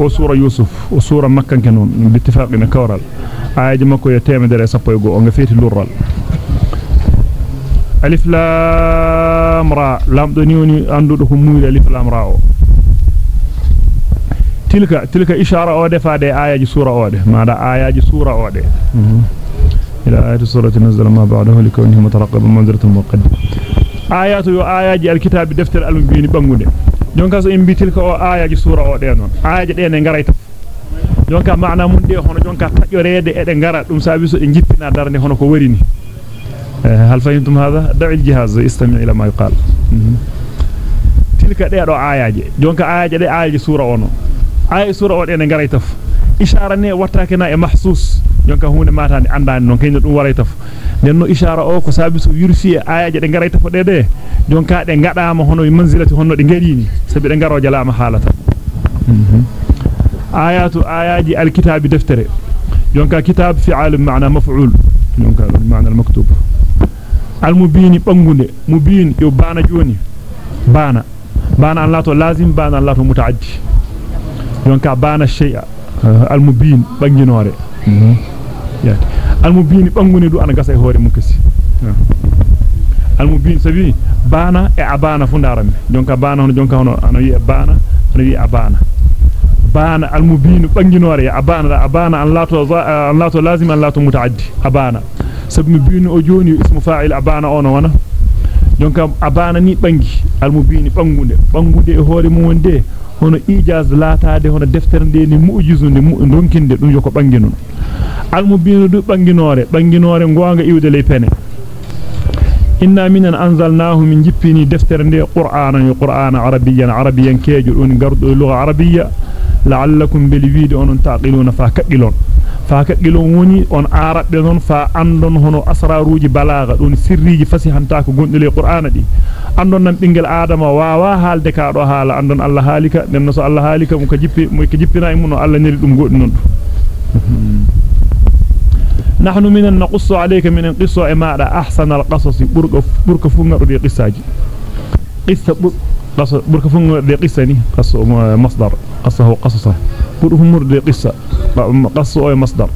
وسورة يوسف وسورة مكة كانون باتفاق من كورال. آية عاد مكو يتم درس أبوي جو عنفيت اللورال. ألف لام را لام دنيوني عنده همومي ألف لام راو تلك تلك إشارة أودة فادة آية سورة أودة ماذا آية سورة أودة إلى آية سورة نزل ما بعده لكونه مترقب منذرة مقدم آيات وآيات الكتاب دفتر المبين بمقدم jonka so imbi tilka o ayaji sura o de non ayaji de ne ngaray taf jonka maana mun de hono jonka tajorede e de ngara dum sabi so e jippina darne hono ko warini هل فهمتم هذا دع الجهاز استمع إلى ما يقال تلك de do ayaji jonka ayaji de ayaji sura ono ay sura o de ne ngaray taf ishara ne wattake na e mahsus jonka hunde matande andani non kayno dum waray taf nenno ishara o ko sabi so yurfi ayaje de ngaray taf de de jonka de ngadama hono e manzilati hono de ngadini sabi de ngaro jalama halata ayatu ayaji alkitabi deftere jonka kitab fi'al ma'na maf'ul jonka ma'na almaktub almubini bangunde mubin yo bana joni bana bana Allah to lazim bana Allah to mutaaddi jonka bana shay'a almubin banginore yaati almubin bangune du ana gasa e hoore mun kasi almubin sabi bana e abana fu ndaram jonka bana hono jonka hono ana wi bana ana wi abana bana almubin banginore ya abana da abana an lato an lato lazim an lato mutaaddi abana sabi mubin o joni ismu fa'il abana ono wana jonka abana ni bangi almubin bangunde bangude e hoore mun wonde hono ijaz laataade hono deftere nde ni mu'jizunde mu donkinde dum yoko banginon almubinu du banginore banginore gonga iwde ley pene inna minan anzalnahu min jippini deftere nde qur'anan qur'ana arabiyyan arabiyyan keejo don gardo lugha arabiyya la'allakum bil wiidi onon taqiluna fa kadilon fa kadilon woni on arabbe non fa andon hono asraruji balagha don sirriji fasihanta ko gondule qur'ana di andon nan bingel adama waawa haalde ka do haala andon Allah halika nenno so Allah halika mo ko jippi mo ko jippina e mun Allah neri dum goddi non نحن من نقص عليك من قصة ما أحسن القصص. برك برك فنغر دي قصاجي قصة برك فنغر دي قصة قصة مصدر. قصة هو قصصة. برك فنغر دي قصة. قصة أو مصدر.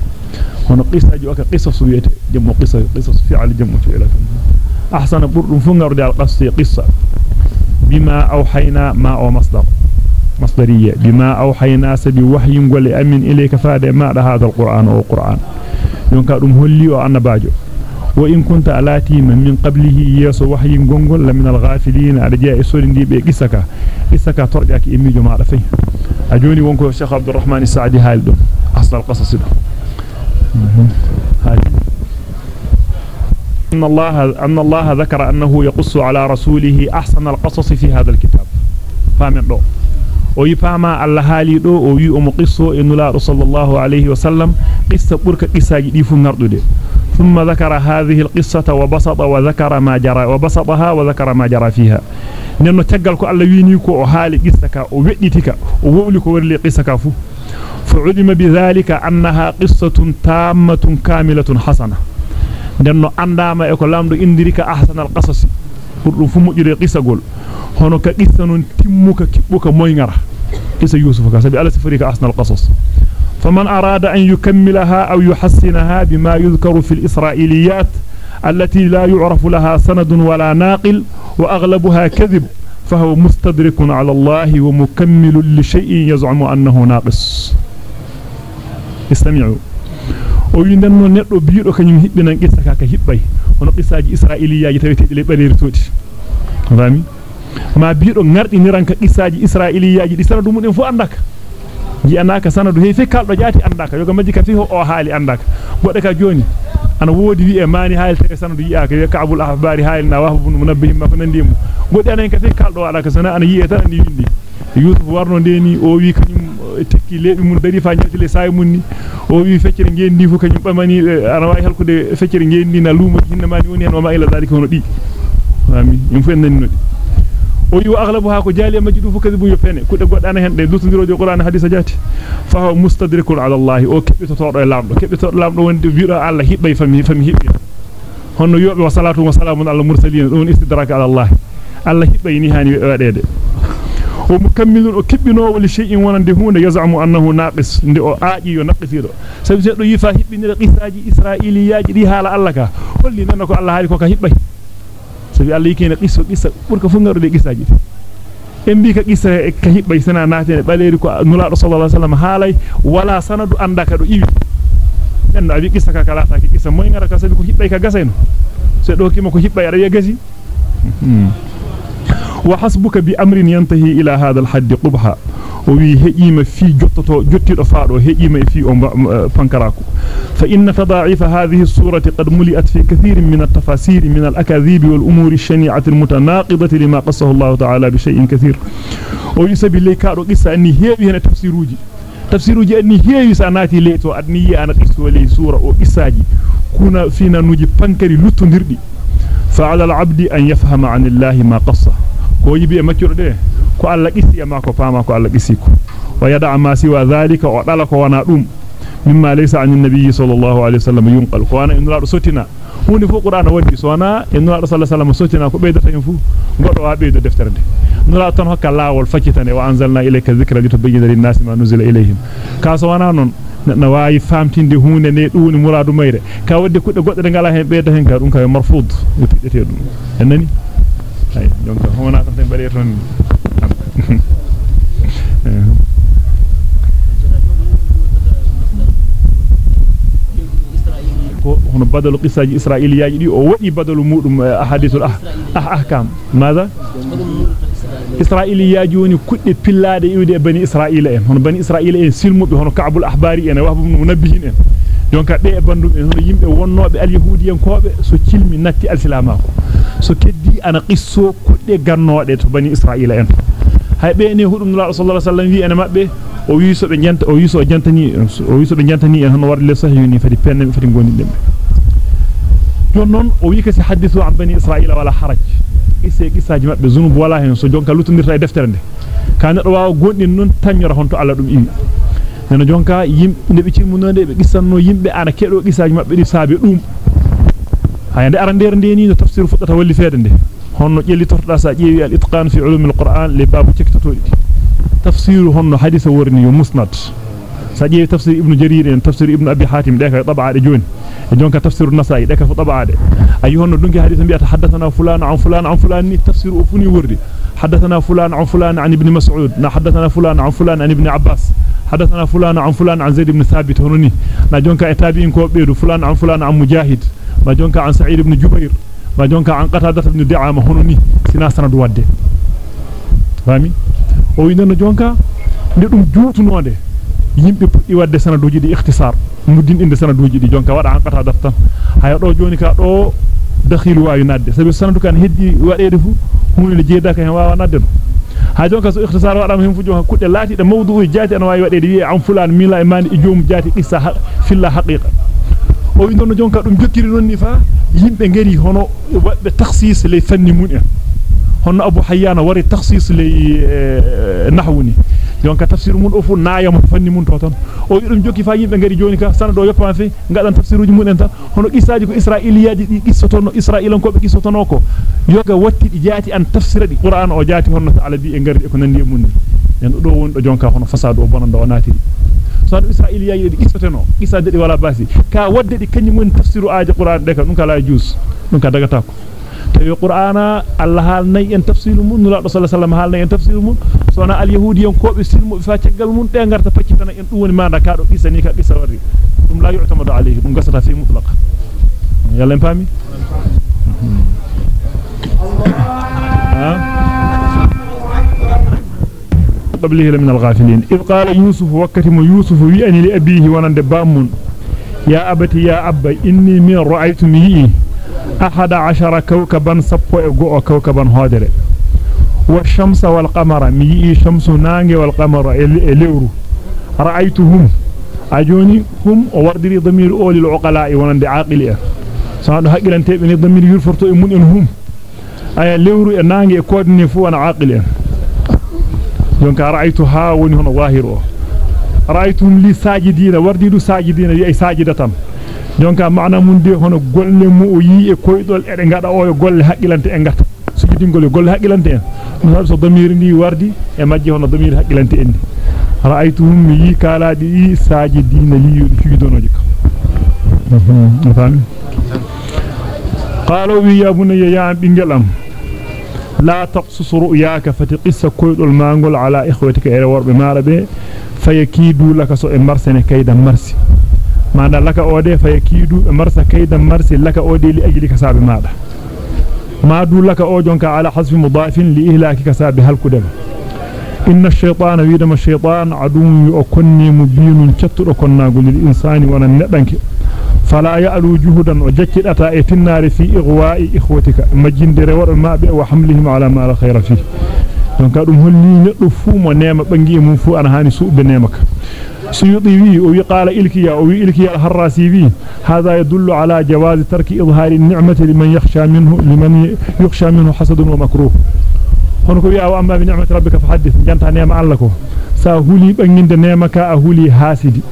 هنا قصة جو قصص بيت جمع قصة قصص فعل جمع فعل. أحسن برك فنغر دي القصة قصة. بما أوحينا ما أو مصدر. مصدرية. بما أوحينا سبي وحي قول أمن إليك فاد ما هذا القرآن أو قرآن يونكا دum holli o annabajo wa in kunta alati min qablihi yaso wahyi gongol la min al-ghafilin ada jaa e sorindi be qissaka qissaka torjaaki e mijo maada fay a joni wonko Sheikh Abdurrahman Saadi haal dum asal qasas dum أن الله أن الله ذكر أنه يقص على رسوله أحسن القصص في هذا الكتاب فاهم دو o yifama Allah haali do o wi o mo qisso e nulaado sallallahu alayhi wa sallam qissa burka qissaaji di fu ngardude thumma dhakara hadhihi alqissata wa basata wa dhakara ma jara wa basataha wa dhakara ma jara fiha nenno taggal ko Allah wini ko o haali qissa ka o wedditika o wowli ko warli qissa ka fu bidhalika annaha qissatun tammatun kamilatun hasana nenno andama e ko lamdo indirika ahsanal burdum fu mujjude qissa gol hono ka qissa non timmuka kibbuka moyngara qissa yusuf ka sabi ala safari ka asnal qasas faman arada an yukammilaha aw yuhassinaha bima yudhkaru fil isra'iliyat التي لا يعرف لها سند ولا ناقل وأغلبها كذب فهو مستدرك على الله ومكمل لشيء يزعم أنه ناقص استمعوا o wi den non neddo biido kanyum hibbinan hono qissaaji israiliyaaji tawete le baleri toti fami ma biido ngardi niranka qissaaji israiliyaaji di sanadu mudin fu andaka ji anaka sanadu hey fe kaldo jaati andaka yoga majji ka fi o haali andaka godde ka joni ana wodi wi e mani haali te sanadu yi aka ka'bul ahbari haali na wahbu munabbihim ma fanandimu godde anen ka fi kaldo wala ka sana ana yi tan andi windi yusuf warno ndeni o wi kanyum tekki lebi mun dari fa nyati le say munni o wi feccere ngendi fu kanyum bamani ana wawi halkude feccere ngendi na lumo hinna mani woni hen ma ila dalika hono di fami yum fu en nani nodi o wi aghlabuha ko jali majidu fu kadibu yo fene kudde goddana hen de dutodirojo qur'an hadisa jati fa huwa mustadrikun ala allah o kebbito todo e lamdo kebbito lamdo wonde wiido allah hibbay fami fami hibbi honno yobe wa salatu wa salamun ala mursalin don istidraka ala allah allah hibbay ni hani wadede o mukammilun o kibbino wali shay'in wonande hunde yazamu annahu naqis ndi o aaji yo naqisido sabi seddo yifa hibbinira qisaaji di hala Allah ka ka yikene qisso qissa burka fu ngarude qissaaji en bi ka qissa ka hibbay sana naatene baleeri ko nulaado sallallahu alaihi wasallam haalay wala sanadu andaka do iwi en abi qissa ka kala ta qissa moy ngara ka sabi ko hibbay ka gasayno se do kimo ko hibbay ada gasi وحسبك بأمر ينتهي إلى هذا الحد قبحا. وي هجيم في جوتتو جوتيدو فادو هجيم في فانكراكو. فإن تضاعيف هذه الصورة قد ملئت في كثير من التفاسير من الأكاذيب والأمور الشنيعة المتناقضة لما قصه الله تعالى بشيء كثير. ويسبي لي كادو قصة أني هيبي هنا تفسيروجي تفسيروجي أني هيبي سأناتي ليتو أدني أنا قصة سورة أو قصاجي كنا فينا نوجي بانكري لتو نردي فعلى العبد أن يفهم عن الله ما قصه. كو يبي ماتور دي كو الله قسي ما كو فاما كو الله قسيكو ويدع ما سوى ذلك ودل كو وأنا دوم مما ليس عن النبي صلى الله عليه وسلم ينقل. كو أنا انرا سوتنا هوني فو قرآن ودي سونا انرا صلى الله عليه وسلم سوتنا كو بيدتا ينفو غدو ابي دو دفتر دي نرا تن الله لاول فكيتاني وأنزلنا إليك الذكر لتبين للناس ما نزل إليهم. كاس وأنا نون. Na waawi famtinde hunde ne duuni muradu mayre ka wadde kudde godde de ngala hen beyda hen ka dum ka marfud wutidete dum enani ay donc hona tan bale ton ko hono badalu qissaji israiliyaaji di o wadi badalu mudum ahadithul ah ahkam ماذا israiliyaaji woni kudde pillade iwde bani israila en hono bani israila en silmube hono ka'bul ahbari en wahbu munabbihin en donc be e bandum en hono yimbe wonnobe alyahudiyen kobe so cilmi natti alsilamako so keddi ana qisso kudde gannode to bani israila en hay be ne hudum nula sallallahu alaihi wasallam wi en mabbe o wi so be janta o wi so jantani o wi so be jantani en hono warle sahiyuni fadi penne fadi gondi dembe don non o wi kasi hadithu an bani israila wala haraj isse qissaaji mabbe zunub wala hen so jonka lutondirta e deftere nde ka neddo waawa gondin non tanyora honto alla dum iwi nana jonka yimbe be cilmunande be qissanno yimbe ana kedo qissaaji mabbe di saabe dum hayande arandere nde ni no tafsir fuddata walli feede nde honno jelli torda sa jeewi al itqan fi ulum al qur'an li babu cektotodi tafsir honno hadith worni yo musnad sa jeewi tafsir ibnu jarir en tafsir ibnu abi hatim de ka tabaade joni e jonka tafsir an-nasai de ka fu tabaade ay honno dunki hadith bi'ata hadathana fulan an fulan an fulan ni tafsir o funi wordi حدثنا فلان عن فلان عن ابن مسعود نا حدثنا فلان عن فلان عن ابن عباس حدثنا فلان عن فلان عن زيد بن ثابت هنوني نا جونكا اتابين كو بيدو فلان عن فلان عن مجاهد ما جونكا عن سعيد بن جبير ما جونكا عن قتادة بن دعامة هنوني سنا سند ودde fami o winano jonka nde dum juutunode yimbe puddi wadde sanaduji di ikhtisar muddin inde sanaduji di jonka wada an qata daftan haya do joni ka do dakhilu wa yunadde sabi sanadu kan heddi wadede fu hunde jeeda ka hen wawa nadde no ha jonka so ikhtisar wadama hen fu jonka kudde laati de mawdu'u jaati an wawi wadede wi an fulan mila e mani e joom jaati qissa filla haqiqa o wi non jonka dum jokkiri non ni fa yimbe ngari hono wadbe takhsis le fanni mun en هن أبو حيان وري تخصيص لنحوني آه، يونكا تفسير من أفو نايم فني من توتن أو يرم جوكي فاين بنجري جونكا سنة دو يبقى في نقال أن تفسير جمون أنت. هن إسرائيل كو إسرائيل يجي إسرائيل إسرائيل كو إسرائيل كو يوكا واتي جاتي أن تفسير دي قرآن أو جاتي هن على دي إنجري يكون نيم من يعني دو دو جونكا هن فساد أو دو ناتي سنة إسرائيل يجي إسرائيل كو إسرائيل ولا بأسي. كا ودي كني من تفسير آج قرآن دكا نكا لا يجوز. نكا دكا tawi qur'ana allah hal nay en tafsilu mun nula sallallahu alaihi wasallam hal nay en tafsilu mun sona al yahudiyan ko be silmu fa caggal mun de garta paccitana en dum woni manda ka do qissani ka qissa warri dum la yu'tamadu alayhi dum gasata fi mutlaq yalla en pami قبله من الغافلين إذ قال يوسف وكتم يوسف ويأني لأبيه ونند بامون يا أبتي يا أبا إني من رأيت ميه أحد عشر كوكبا سبو إغو كوكبا هادر والشمس والقمر ميئي شمس نانج والقمر إليورو. رأيتهم. أجوني هم وردري ضمير أولي العقلاء ونند عاقلية سنة حقلا تبني ضمير يرفرتو إمون إنهم. أي ليورو نانج كودني فوانا عاقلية يونك رأيتها وني هنا ظاهرو رأيتهم لي ساجدين وردي ساجدين يأي ساجدة jonka maana mun de hono golle mu o yi e koydol e ngada o yo golle haqqilante e ngata sujude gollidingol golle haqqilante en no so damiri ndi wardi e majji hono damiri haqqilante en ra'aytuhum yi kalaadi saaji diina li ciidonoje kam قالوا يا بني يا بنجلام لا تقصص رؤياك فتقص كويدول مانغول على اخوتك اي ورب ماربه فيكيدوا لك سو مرسن كيدا مرسي ما لك أودي فيكيدوا مرس كيدا مرسي لك أودي لأجلك ساب ماذا؟ ما دو لك أو جونك على حذف مضاف لإهلاكك ساب هلكدم إن الشيطان ويدم الشيطان عدو يكوني مبين تتر كناغول الإنسان وأنا ندنك فلا يألو جهدا وجكدتا إتنار في إغواء إخوتك. مجندر ورماء وحملهم على ما لا خير فيه. Donc dum holli neddo fu mo neema bangi mum fu ana hani suube neemaka suyuti wi o wi qala ilkiya o wi ilkiya al-harrasi wi hada yadullu ala jawaz tarki izhari an-ni'mati liman yakhsha minhu liman yakhsha minhu hasadun wa makruh hono ko wi aw amma bi ni'mati rabbika fahaddith janta neema alla ko sa huli banginde neemaka a huli hasidi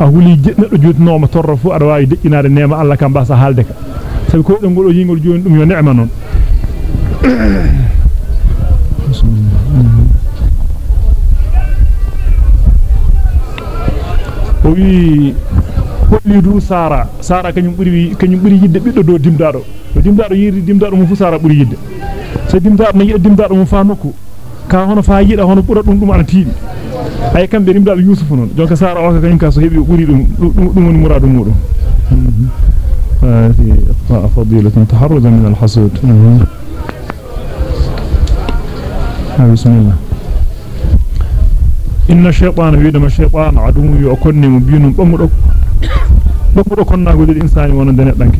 a huli neddo jutnoma torro fu ada wawi dejjinaade neema Allah kam basa halde ka sabi ko do ngol o yingol joni dum yo neema non wi holli du sara sara kanyum buri kanyum buri yidde biddo do dimdaado do dimdaado yiri dimdaado mu fu sara buri yidde so dimdaado no yidde dimdaado mu fa nokku ka hono fa yida hono bura dum dum ana tiidi ay kambe rimdal yusuf non jonka sara o ka ka so hebi buri dum dum woni muradu mudum هذه إخفاء فضيلة تحرزا من الحسود بسم الله إن الشيطان ويدما الشيطان عدو يؤكني مبين بمرك بمرك كنا قد الإنسان وندن دنك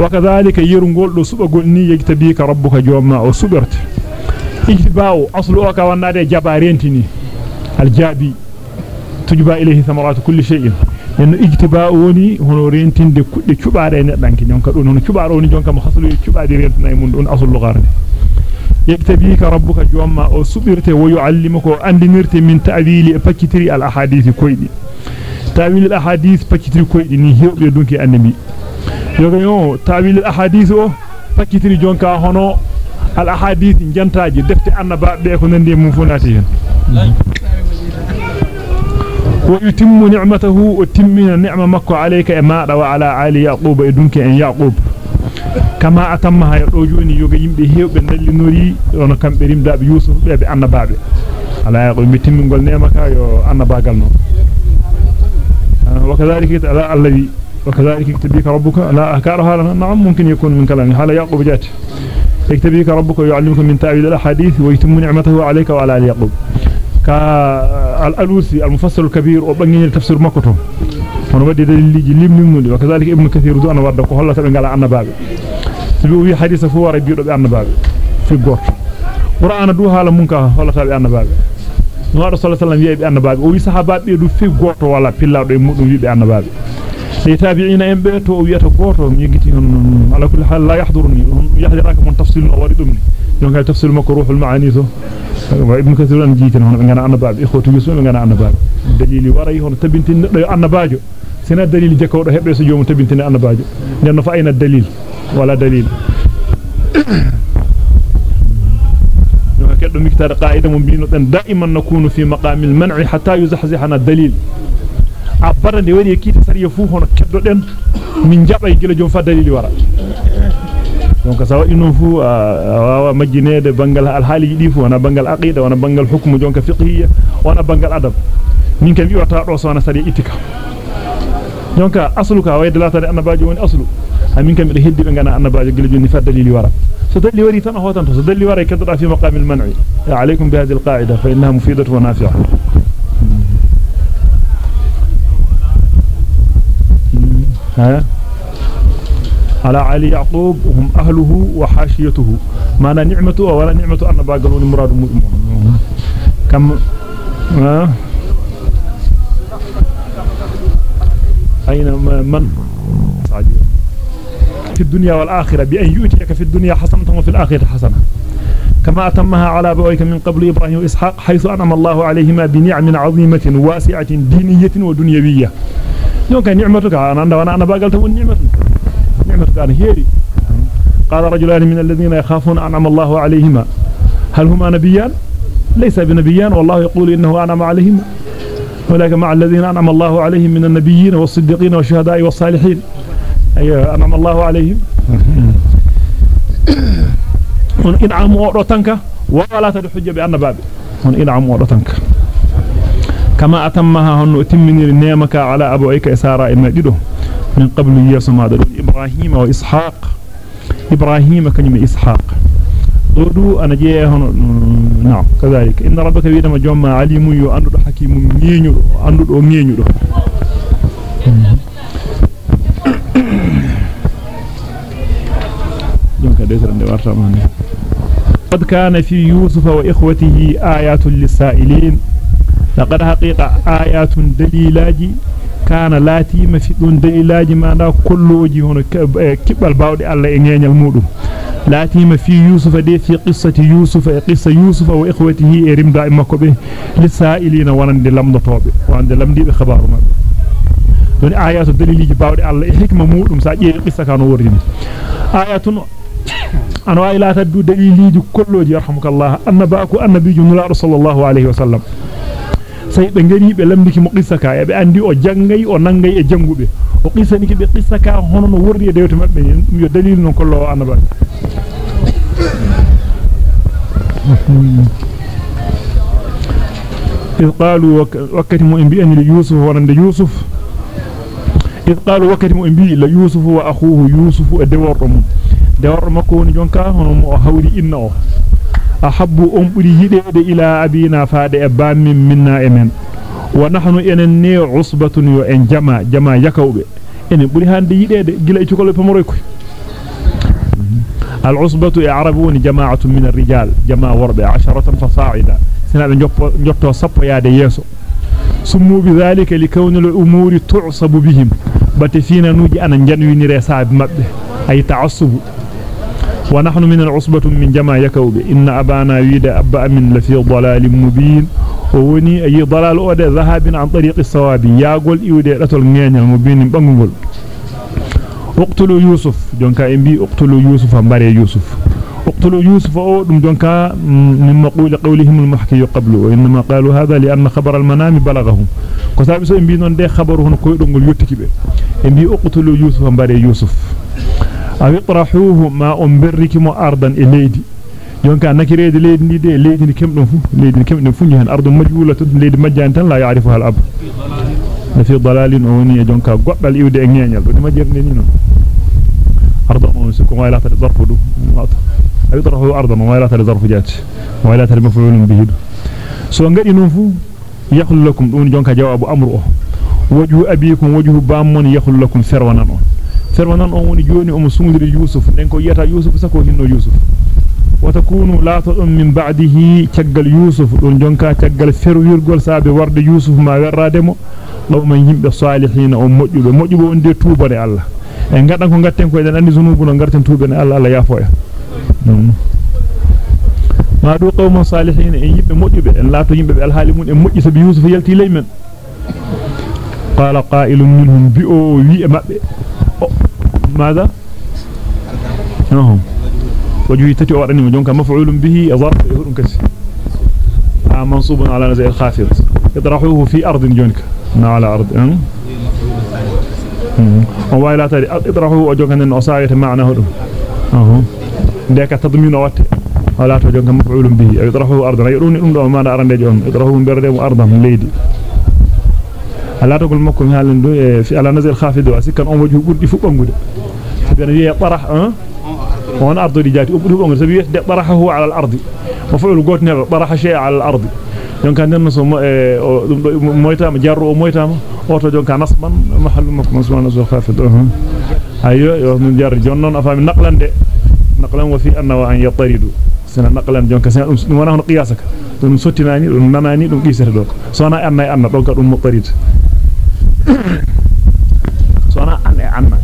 وكذلك يرنقول له سبقل ني يجتبيك ربك جوما أو سبرت. إجتباء أصل أوكا ونادي جبارينتني الجابي. تجبى إليه ثمرات كل شيء. en ijtibaa woni hono rentinde kudde cubaade e neddanki jonka don hono cubaado woni jonka mo haslu cubaade rentuna e mun don asul lugarde يكتبيك ربك جوما أو سبرته ويعلمك اندينرت من تأويل فكتري الأحاديث كويدي. تأويل الأحاديث فكتري كويدي. ني هيوبي دونكي انمي يوغيو تأويل الأحاديث أو فكتري جونكا هونو. الأحاديث جنتاجي. دفتي انبا بي كو نندي مون فوناتي. ويتم نعمته وتمن نعمة مكو عليك ما دعوا على علي يعقوب. دونكي ان يعقوب. كما أتمها يرجوني يوغا يمبي هيو بنالي نوري ونو كم بريم داب يوسف بيبي أنا بابي. على يعقوب متم نقول نعمك يو أنا باقل نو. وكذلك الذي وكذلك يكتبيك ربك لا أكارها لنا نعم ممكن يكون من كلامي. حال يعقوب جات. يكتبيك ربك ويعلمك من تأويل الأحاديث ويتم نعمته عليك وعلى آل يعقوب. ك المفصل الكبير وبنجي التفسير مكتوم فأنا بدي دليلي جليم نقول وكذلك ابن كثير ذو أنا برضه كهلا تبين قال عنا بابي تبي وهي حديث فهو ربيع ربي عنا بابي في قط ورا دوها على منك هلا عنا بابي نور صلى الله عليه وسلم يبي عنا بابي وهي صحابات يدو في قط ولا في الله ده يموت يبي عنا بابي سيتابعين أم بيتو ويتو قط يجتيهم على كل حال لا يحضرني يحضر رأيك من تفصيل أوردومني يوم قال تفسير المكروه والمعانيه وابن نعم. كثير أن جيتنا هنا. عندنا أنا باب إخوة يسوع عندنا أنا باب دليل وراي هنا تبين تنا أنا باجو سنة دليل جكور هب بس يوم تبين تنا أنا باجو لأن فأين الدليل؟ ولا دليل. كده مكتر قاعدة مبينة. دائما نكون في مقام المنع حتى يزحزحنا الدليل. عبرنا وين يكيد سريفوه هنا. كده من جبل يجي لجوم فدليل وراي donc sa wadi non fu wawa majjinede bangal al hali di fu wana bangal aqida wana bangal hukmu jonka fiqhiyya wana bangal adab min kam wiwata do so wana sariya itika donc aslu ka wayde latade annabajo woni aslu amin kam be heddi be ngana annabajo gele joni fa dalili wara so dalili wari tan hotan to so dalili wara kadda fi maqam al man'i alaykum bi hadhihi al qa'ida fa innaha mufidatu wa nafi'ah ها على علي يعقوب هم أهله وحاشيته. ما نعمته ولا نعمة أن باقلون مراد مؤمن. كم؟ أين من؟ في الدنيا والآخرة. بأن يؤتيك في الدنيا حسنة وفي الآخرة حسنة. كما أتمها على أبويك من قبل إبراهيم وإسحاق حيث أنعم الله عليهما بنعم عظيمة واسعة دينية ودنيوية. donc ni'matuka ananda wana ana bagal ana heeri قال رجلان من الذين يخافون أنعم الله عليهما. هل هما نبيان؟ ليس بنبيان والله يقول إنه أنعم عليهما ولكن مع الذين أنعم الله عليهم من النبيين والصديقين والشهداء والصالحين. أي أنعم الله عليهم. إنعام أورو تنك ولا تدحج بأن بابي إنعام أورو تنك كما أتمها هن أتمني نعمك على أبويك إسارة ديدو من قبل هذا إبراهيم وإسحاق. إبراهيم كنيم إسحاق. دودو أنا جاي هنا نعم كذلك. إن ربك بيدما جمع عليم يو أندو حكيم نينيو أندو man قد كان في يوسف وإخوته آيات للسائلين. لقد حقيقة آيات دليلاجي كان لاتيم في دون دليلاجي ما دا كلوجي هنا كبال باودي الله إنيان المودو لاتيم في يوسف دي في قصة يوسف قصة يوسف وإخوته إرم دائما كبه للسائلين ونند لمدطوبة ونند لمدي بخبار ما دون آيات دليلاجي باودي الله حكمة مودم ساجي قصة كانوا وردين آيات ana wa ila taddu daliliji kolloji yarhamukallah annabaku annabiju nula sallallahu alaihi wasallam say be ngari be lambiki mo qissa ka e be andi o jangay o nangay e jangube o qissani ki be qissa ka hono no wordi e dewte mabbe yo dalil non kollo annaba إذ قالوا وكت مؤمن أن يوسف ورند يوسف إذ قالوا وكت مؤمن ليوسف وأخوه يوسف makko woni jonka hono mo hawri inna o ahabbu um buri yidede ila abina faade e bammin minna e men wa nahnu enen ne usbatun yo en jama jama yakawbe enen buri hande yidede gila e cukolo pamoroy koy al usbatu e arabu woni jama'atu min ar-rijal jama'a warbe 10 fasa'ida sinabe joppo jotto sappo yaade yeso summu bi dhalika li kawni al-umuri tu'sabu bihim bate fina nuji ana janwinire saabi mabbe ay ta'assubu ونحن من العصبة من جماع يكوب. إن أبانا ويد أبا من لفي ضلال مبين. ووني أي ضلال أودي ذهاب عن طريق الصواب. يقول إودي رتل نيان المبين بانغول اقتلوا يوسف. جونكا إنبي اقتلوا يوسف مباري يوسف. اقتلوا يوسف أو جونكا من مقول قولهم المحكي قبل. وإنما قالوا هذا لأن خبر المنام بلغهم. كسابي سو إنبي نون دي خبره نكوي دونغول يوتكي بي إنبي اقتلوا يوسف مباري يوسف. أو يطرحوه ما أمبرك ما أرضا إليدي. يونك أنك ريد ليد ليد ليد كم نفوا ليد كم نفوني هن أرض مجهولة ليد مجانا لا يعرفها الأب. في ضلال أوني يونك قبل يود أنيان يلو ما جرني نو أرض ما يسكون ما يلاتر الظرف دو. أو يطرحوه أرض ما يلاتر الظرف جات. ما يلاتر مفعول به دو. سواء قد ينفوا يخل لكم. دون يونك جواب أمره. وجه أبيكم وجه بامون يخل لكم ثروة نمو mo sungiri yusuf den ko yeta yusuf sako hinno yusuf watakunu laata dum min ba'dihi caggal yusuf don jonka caggal ferwirgol saabe warde yusuf ma werrade mo do man yimbe salihin o mojjube mojjube on de tubone allah e ngadan ko gatten ko eden andi zunubu no garten tubene allah allah yafo ya ma do qawmo salihin en yimbe mojjube en laato yimbe be alhaali mun en mojji sabi yusuf yalti leymen qala qa'ilun minhum bi o wi e mabbe ماذا؟ نعم. وجهي تتي ورني مجونك مفعول به ظرف يهون كسي آه منصوب على نزع الخافض يطرحوه في أرض جونك ما على أرض أم وما لا تري اطرحوه وجونك أن أصاية معنى هدو أهو. ديك تضمين وات ولا تجونك مفعول به. يطرحوه أرضا يروني أمدو ما لا أرندي جون يطرحوه أرضا من ليدي. Ala togol makko mi halen do e fi ala nazil khafidu asikan on wajhu burdi fu bangude sabi wiya tarah hein on ardu di jati ubdu bangude sabi wiya tarahahu ala al ardi maf'ul gotnel taraha shay'a ala al ardi jonka nden so dum do moytama jarru o moytama oto jonka nasban mahallu makko masman nazil khafidu ayo yo min jar jonnon afami naqlande naqlan wa fi anna wa an yataridu sina naqlan jonka sina dum wona hono qiyasaka dum sottinani dum nanani dum qisata do sona anna anna don ka dum muqarid صنع عن عمه.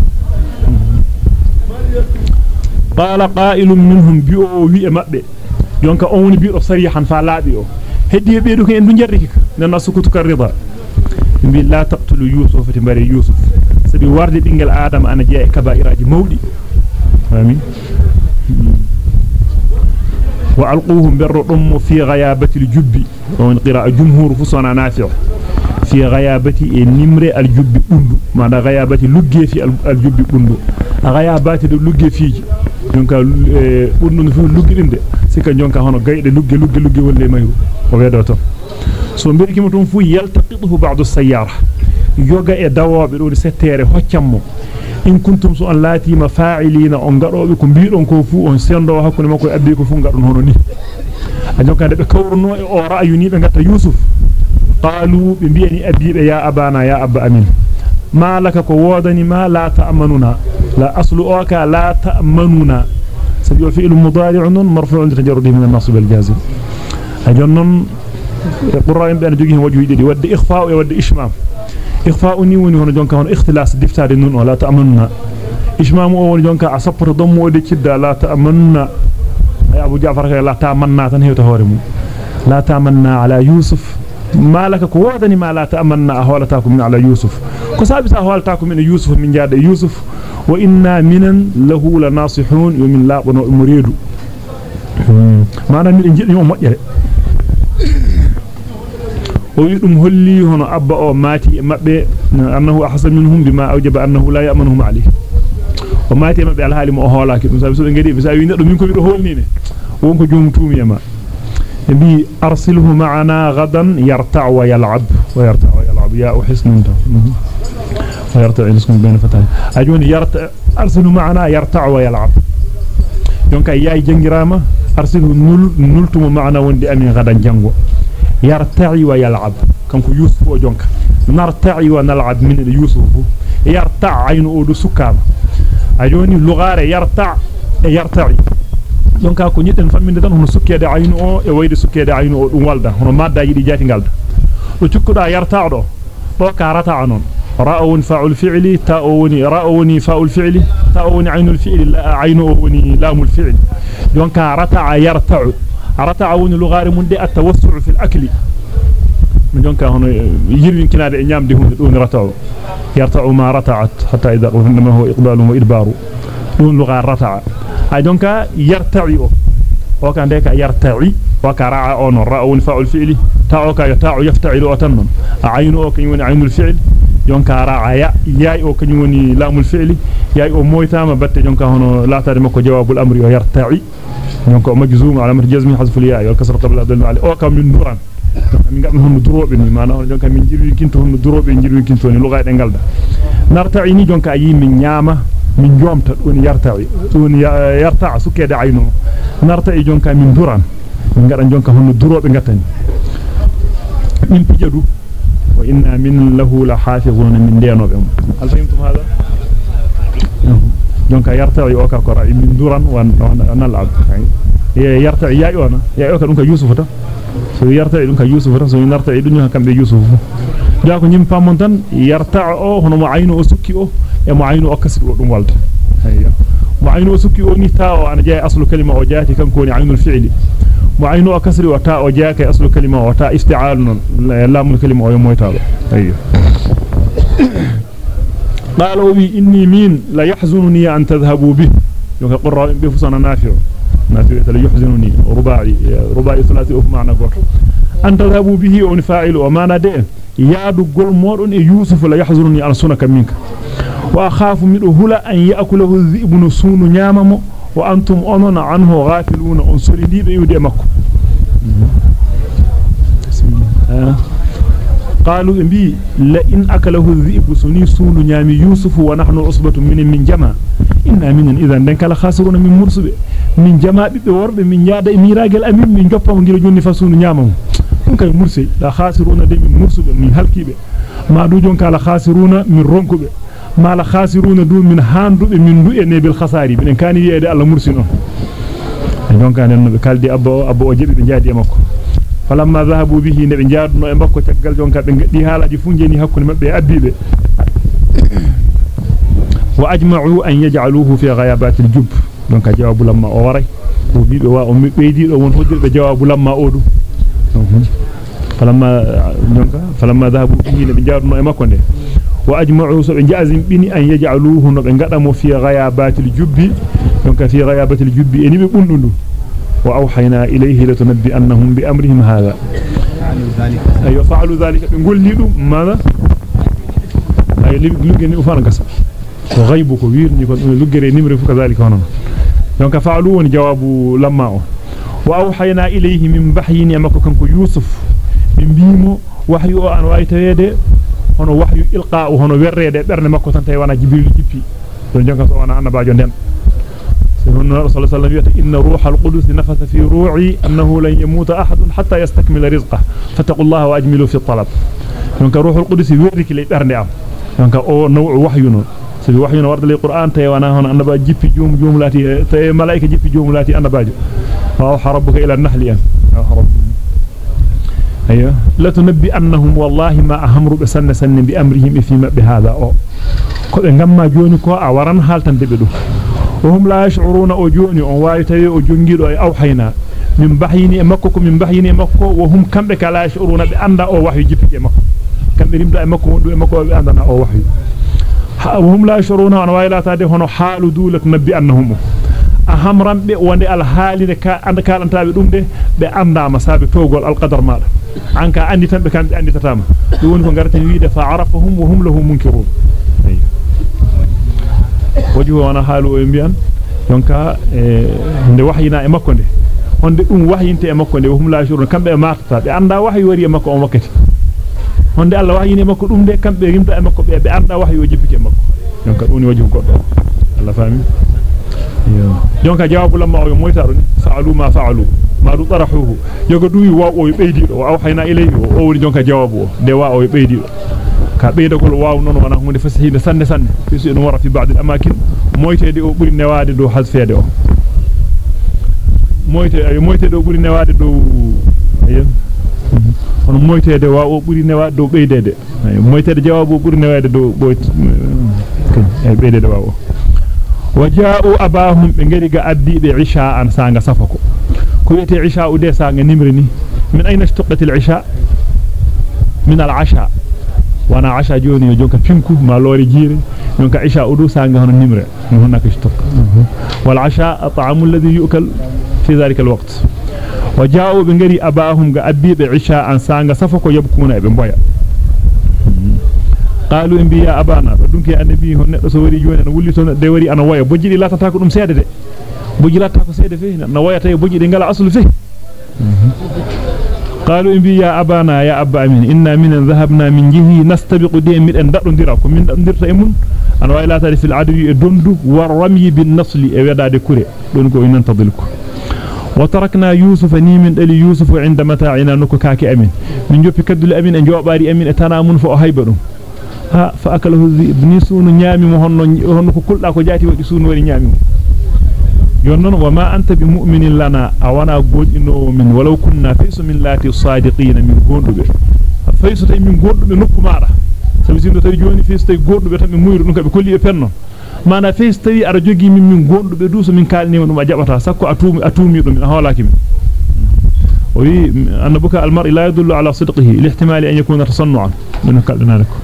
قال قائل منهم بيو وي مابد دونك اون بي دو صريحا فلابيو هدي بي دوك اندو نجريك ننا سكوت كرضا بالله تقتل يوسف تمر يوسف. سبي ورد بينجل آدم أنا جاي كبائراجي مودي امين وعلقوهم بالرضم في غيابة الجب. وان قراء جمهور فصنا نافع. في غيابتي إيه النمر الجب بند ما دا غيابتي لغي في الجب بند غياباتي دو لغي في دونك بند إيه، في لغي ديم دي سي كان جونكا هونو غايده لغي لغي لغي ولي مايو أو ودو تو. سو مبي كيما تون فو يلتقطه بعض السيارة. يوغا اي داووب دو ستيره هوتيامو إن كنتم سو اللاتي مفاعلين اون أن كو بيدون كو أن اون أن حكومه ماكو ابيكو فو غادون هونو ني. اجو كان دبي كورنو أو رأيو ني بي غاتا يوسف. Bi'ani abibe ya abana ya abba amin ma laka ko wodani ma la ta'manuna لا أصل أوكا لا تأمنون سبيل فعل مضارع مرفوع عند تجرده من النصب الجازم. أجنن قراء بأن جوجه وجه يدي ود إخفاء ود إشمام. إخفاء ني وني هنا جونكا هون اختلاس دفتار نون ولا تأمنون إشمام أول جونكا أصبر ضم ود كدا لا تأمنون يا أبو جعفر لا تأمننا تنهي تهورم لا تأمننا على يوسف. ما لك كوادني ما لا تأمننا أهولتاكم من على يوسف. كسابس أهولتاكم من يوسف من جاد يوسف. وإنا منن له لناصحون. يومن لا بنو مريد. ما أنا من جد يوم مجرى ويدم هلي هنا أبا أو ماتي مبه أنه أحسن منهم بما أوجب أنه لا يأمنهم عليه. وماتي مبه على حال ما أهولاك مسابس نجدي بس أيوة ندم منكم يدهولني وانكم جوم تومي ما. بي أرسله معنا غدا يرتع ويلعب. ويرتع ويلعب. يا أحسن أنت. ويرتع نسكن بين فتاة. أجون يرتع أرسله معنا يرتع ويلعب. يونك ياي جنجراما أرسله نل نلتم معنا وندي أمين غدا جنغو يرتع ويلعب. كنكو يوسف وجونك نرتع ونلعب من يوسف. يرتع عين أودو سكام أجوني لغارة يرتع. Donc ko nyiden famminde tan hono sukkede aynu o e wayde sukkede aynu o dum walda hono madda yidi jati galda do cukkuda yartaado do ka rata non ra'un fa'ul fi'li ta'uni ra'uni fa'ul fi'li ta'uni aynul fi'li aynu woni lamul fi'li donc rata'a yarta'u rata'a woni lugari mun de at-tawassu' fil akli donc hono yirwin kinade e nyamde hunde don rata'u yarta'u ma rata'at hatta idha qulna huwa iqbalu wa idbaru dun lugar rata'a ay donc yarta'i o o ka ndeka yarta'i wa ka ra'a on ra'un fa'ul fi'li ta'u ka yata'u yafta'ilu o tan non aynu o kany woni aynul fi'l donc ra'a ya ya'i o kany woni lamul fi'li ya'i o moytama batte donc hono latade makko jawabul amri o yarta'i o majzum ala mat jazmi hasful ya'i wal kasra qabla adl ali o ka min nuran min gam hono durobe ni mana donc min jirwi kinto hono durobe jirwi kinto ni lugaade galda narta'i ni donc ayi min nyama min jomta don yartawi don yarta sukede ayno narta e jonka min duran min ngada jonka hono durobe ngatani min pijadu wa inna min lahu la hafizun min denobe hal fahimtum hada jonka yartawi o ka ko ra'i min duran wan nalab yarta ya'i ona ya'i o ka dum ka yusuf ta so yarta dum ka yusuf ta so narta e dum kambe yusuf ja ko nyim pamon tan yarta o hono mo ayno o sukki o معينه أكسر وقم والد معينه سكي ونيتا وأنا جاي أصل كلمة وجاتي كم كوني عين الفعل معينه أكسر وطا وجاك أصل كلمة وطا استعال لام الكلمة ويموتا قالوا بي إني مين لا يحزنني أن تذهبوا به يقول رأي بفسنا نافع نافع لا يحزنني رباعي رباعي ثلاثي أف معنى قر أن تذهبوا به ونفاعل ومانا دئ يادو قول مور يوسف لا يحزنني أن سنك منك wa akhafu mido hula an yaakulahu dhibun sunu nyamamo wa antum onona anhu ghafiluna on solidibe yude makko. قالوا بي لئن أكله الذئب سني سول نيامي يوسف ونحن عصبة من من جماع إنا من إذا دنك لخاسرون من مرسبة من جماع بورب من يادا ميراجل أمين من جبا من جل جوني فسول نيامه دون كاي مرسي لا خاسرون دي من مرسبة من هلكيبه ما دو جون كلا خاسرون من رونكوبه لا خاسرون دو من هاندوبه من دو ene bil khasari bin kan yede Allah mursi non donc kan en kaldi abbo abbo o jebi be jaadi e makko falamma zahabu bihi ne be jaaduno e makko taggal jonka be gaddi halaji fu jeni hakkunde mabbe abbibe wa ajma'u an yaj'aluhu fi ghayabat al-jub donc jawabu lamma o waray o bibe wa o beedi do won hojjirbe jawabu lamma o du donc فلما فلما ذهبوا به لبجار مكن وأجمعوا سبنجازم بني أن يجعلوه نغدمو في غيابات الجب. دونك في غيابات الجب. إني بوندو وأوحينا إليه لتنبئ انهم بأمرهم هذا. اي فعلوا ذلك. نقول لي ماذا؟ أي لغني وفانكس غيبك وير نكون لغري نمر فكذلك هنا. دونك فعلوا جواب لما وأوحينا إليه من بحين يمكن يوسف. Ko wirni ko luggere nimre fu kadhalika honon donc fa'alu woni jawabu lamma o wa awhayna ilayhi min bahyin amako kanko yusuf min bimo wahyu o an wayi tawede hono wahyu ilqa'u hono werrede berne makko tan tay wana jibril jippi. Don jonka so wana annabajo den سيدنا رسول الله صلى الله عليه وسلم إن روح القدس نفث في روعي أنه لن يموت أحد حتى يستكمل رزقه فاتقوا الله وأجملوا في الطلب دونك روح القدس يوريك لي برني ام دونك أو نوع وحي نون سبي وحي ورد لي القران تي وأنا هون انبا جيبي جوم جوملاتي تي ملائكه جيبي جوملاتي انباجو فاوحى ربك إلى النحل ان رب أيوه. لا تنبي انهم والله ما اهمر بسن سن بأمرهم فيما بهذا. joni ko a waran haltande be dum وهم لا يشعرون أو جوني أو واي تاي أو جونغيدو أي أوحينا. من بحيني مكو من بحيني مكو وهم كم لا يشعرون بأن أو وحي جيبي مكو كم ريمدا مكو وندو مكو بأن أو وحي. وهم لا يشعرون أن واي لا تادي هونو حال دولك نبي انهم ahamran be wonde al halide ka anda kalantaabe dum de be andama sabe togol al qadar maada anka andi tan be kambe andi tatama dum woni ko garata wiide fa arafahum wa hum lahu munkirun wajhu wana halu o mbiyan donka e nde wahyina e makko nde honde dum wahyinte e makko nde hum la shurun kambe maatata be anda wahyu wari e makko on wakkati honde Allah wahyini e makko dum de kambe rimta e makko be be anda wahyu o jippike e makko donka dum ni wajhu goddo Allah donka jawabu lamma o moytaru fa'alu ma fa'alu ma du tarahuhu yoga duwi wa o beydido wa awhayna ilayhi o woni donka jawabu de wa o beydido ka beydagol waaw non wana hunde fasihinde sanne sanne fisu en wara fi ba'd al amakin moytede o buri newaade do hasfede o moyte ay moytede o buri newaade do ayem on moytede wa o buri newaade do beydede ay moytede jawabu buri newaade do boyt ay beydede wa وجاءوا أباهم من غير قعدي بعشاء عن سانغ سفكو كويت عشاء ودي سانغ نمرني من أين اشتقت العشاء؟ من العشاء. وأنا عشاء جوني وجوك فينكو ما لوري جيري. يونك عشاء ودو سانغ هنا نمر هناك اشتق. والعشاء الطعام الذي يؤكل في ذلك الوقت. وجاءوا من غير أباهم قعدي بعشاء أن سانغ سفكو يبكون ابن بيا qalu in biya abana dunki annabi hon neddo so wari joni na wulli to de wari ana waya bojjidi latata ko dum seede de bojji latata ko seede fe na waya tay bojji de ngala aslu fe قالوا إن بي يا أبانا يا أبا أمين إنا من ذهبنا من جهي نستبق دي من أن دقل ديراكم. من دقل ديرت إمون أنا وإلا تاري في العدو دندو والرمي بالنصل إودا دي كوري. دونكو إن ننتظلكو وتركنا يوسف نيمن دلي يوسف عند متاعنا نكو كاكي أمين. من جوبي كدل أمين أن جواباري أمين أتنامون فأهيبرون ha fa akalahu ibni sunu nyaami mo honno honno ko kulda ko jaati wadi sunu wari nyaami يونن وما أنت بمؤمن لنا أوانا قوجنو من ولو كنا فيس من لاتي صادقين من قوندو فيس تي من قوندو نكو مارا sabi sindo tawi joni fes tay goddo tan be muyru dum kabe kolli e penno mana fes tawi ara jogi min min gondo be duso min kalni dum a jabata sakko atumi atumi dum min o wi وي أن بكاء المرء لا يدل على صدقه الاحتمال أن يكون تصنعا. من قلنا لكم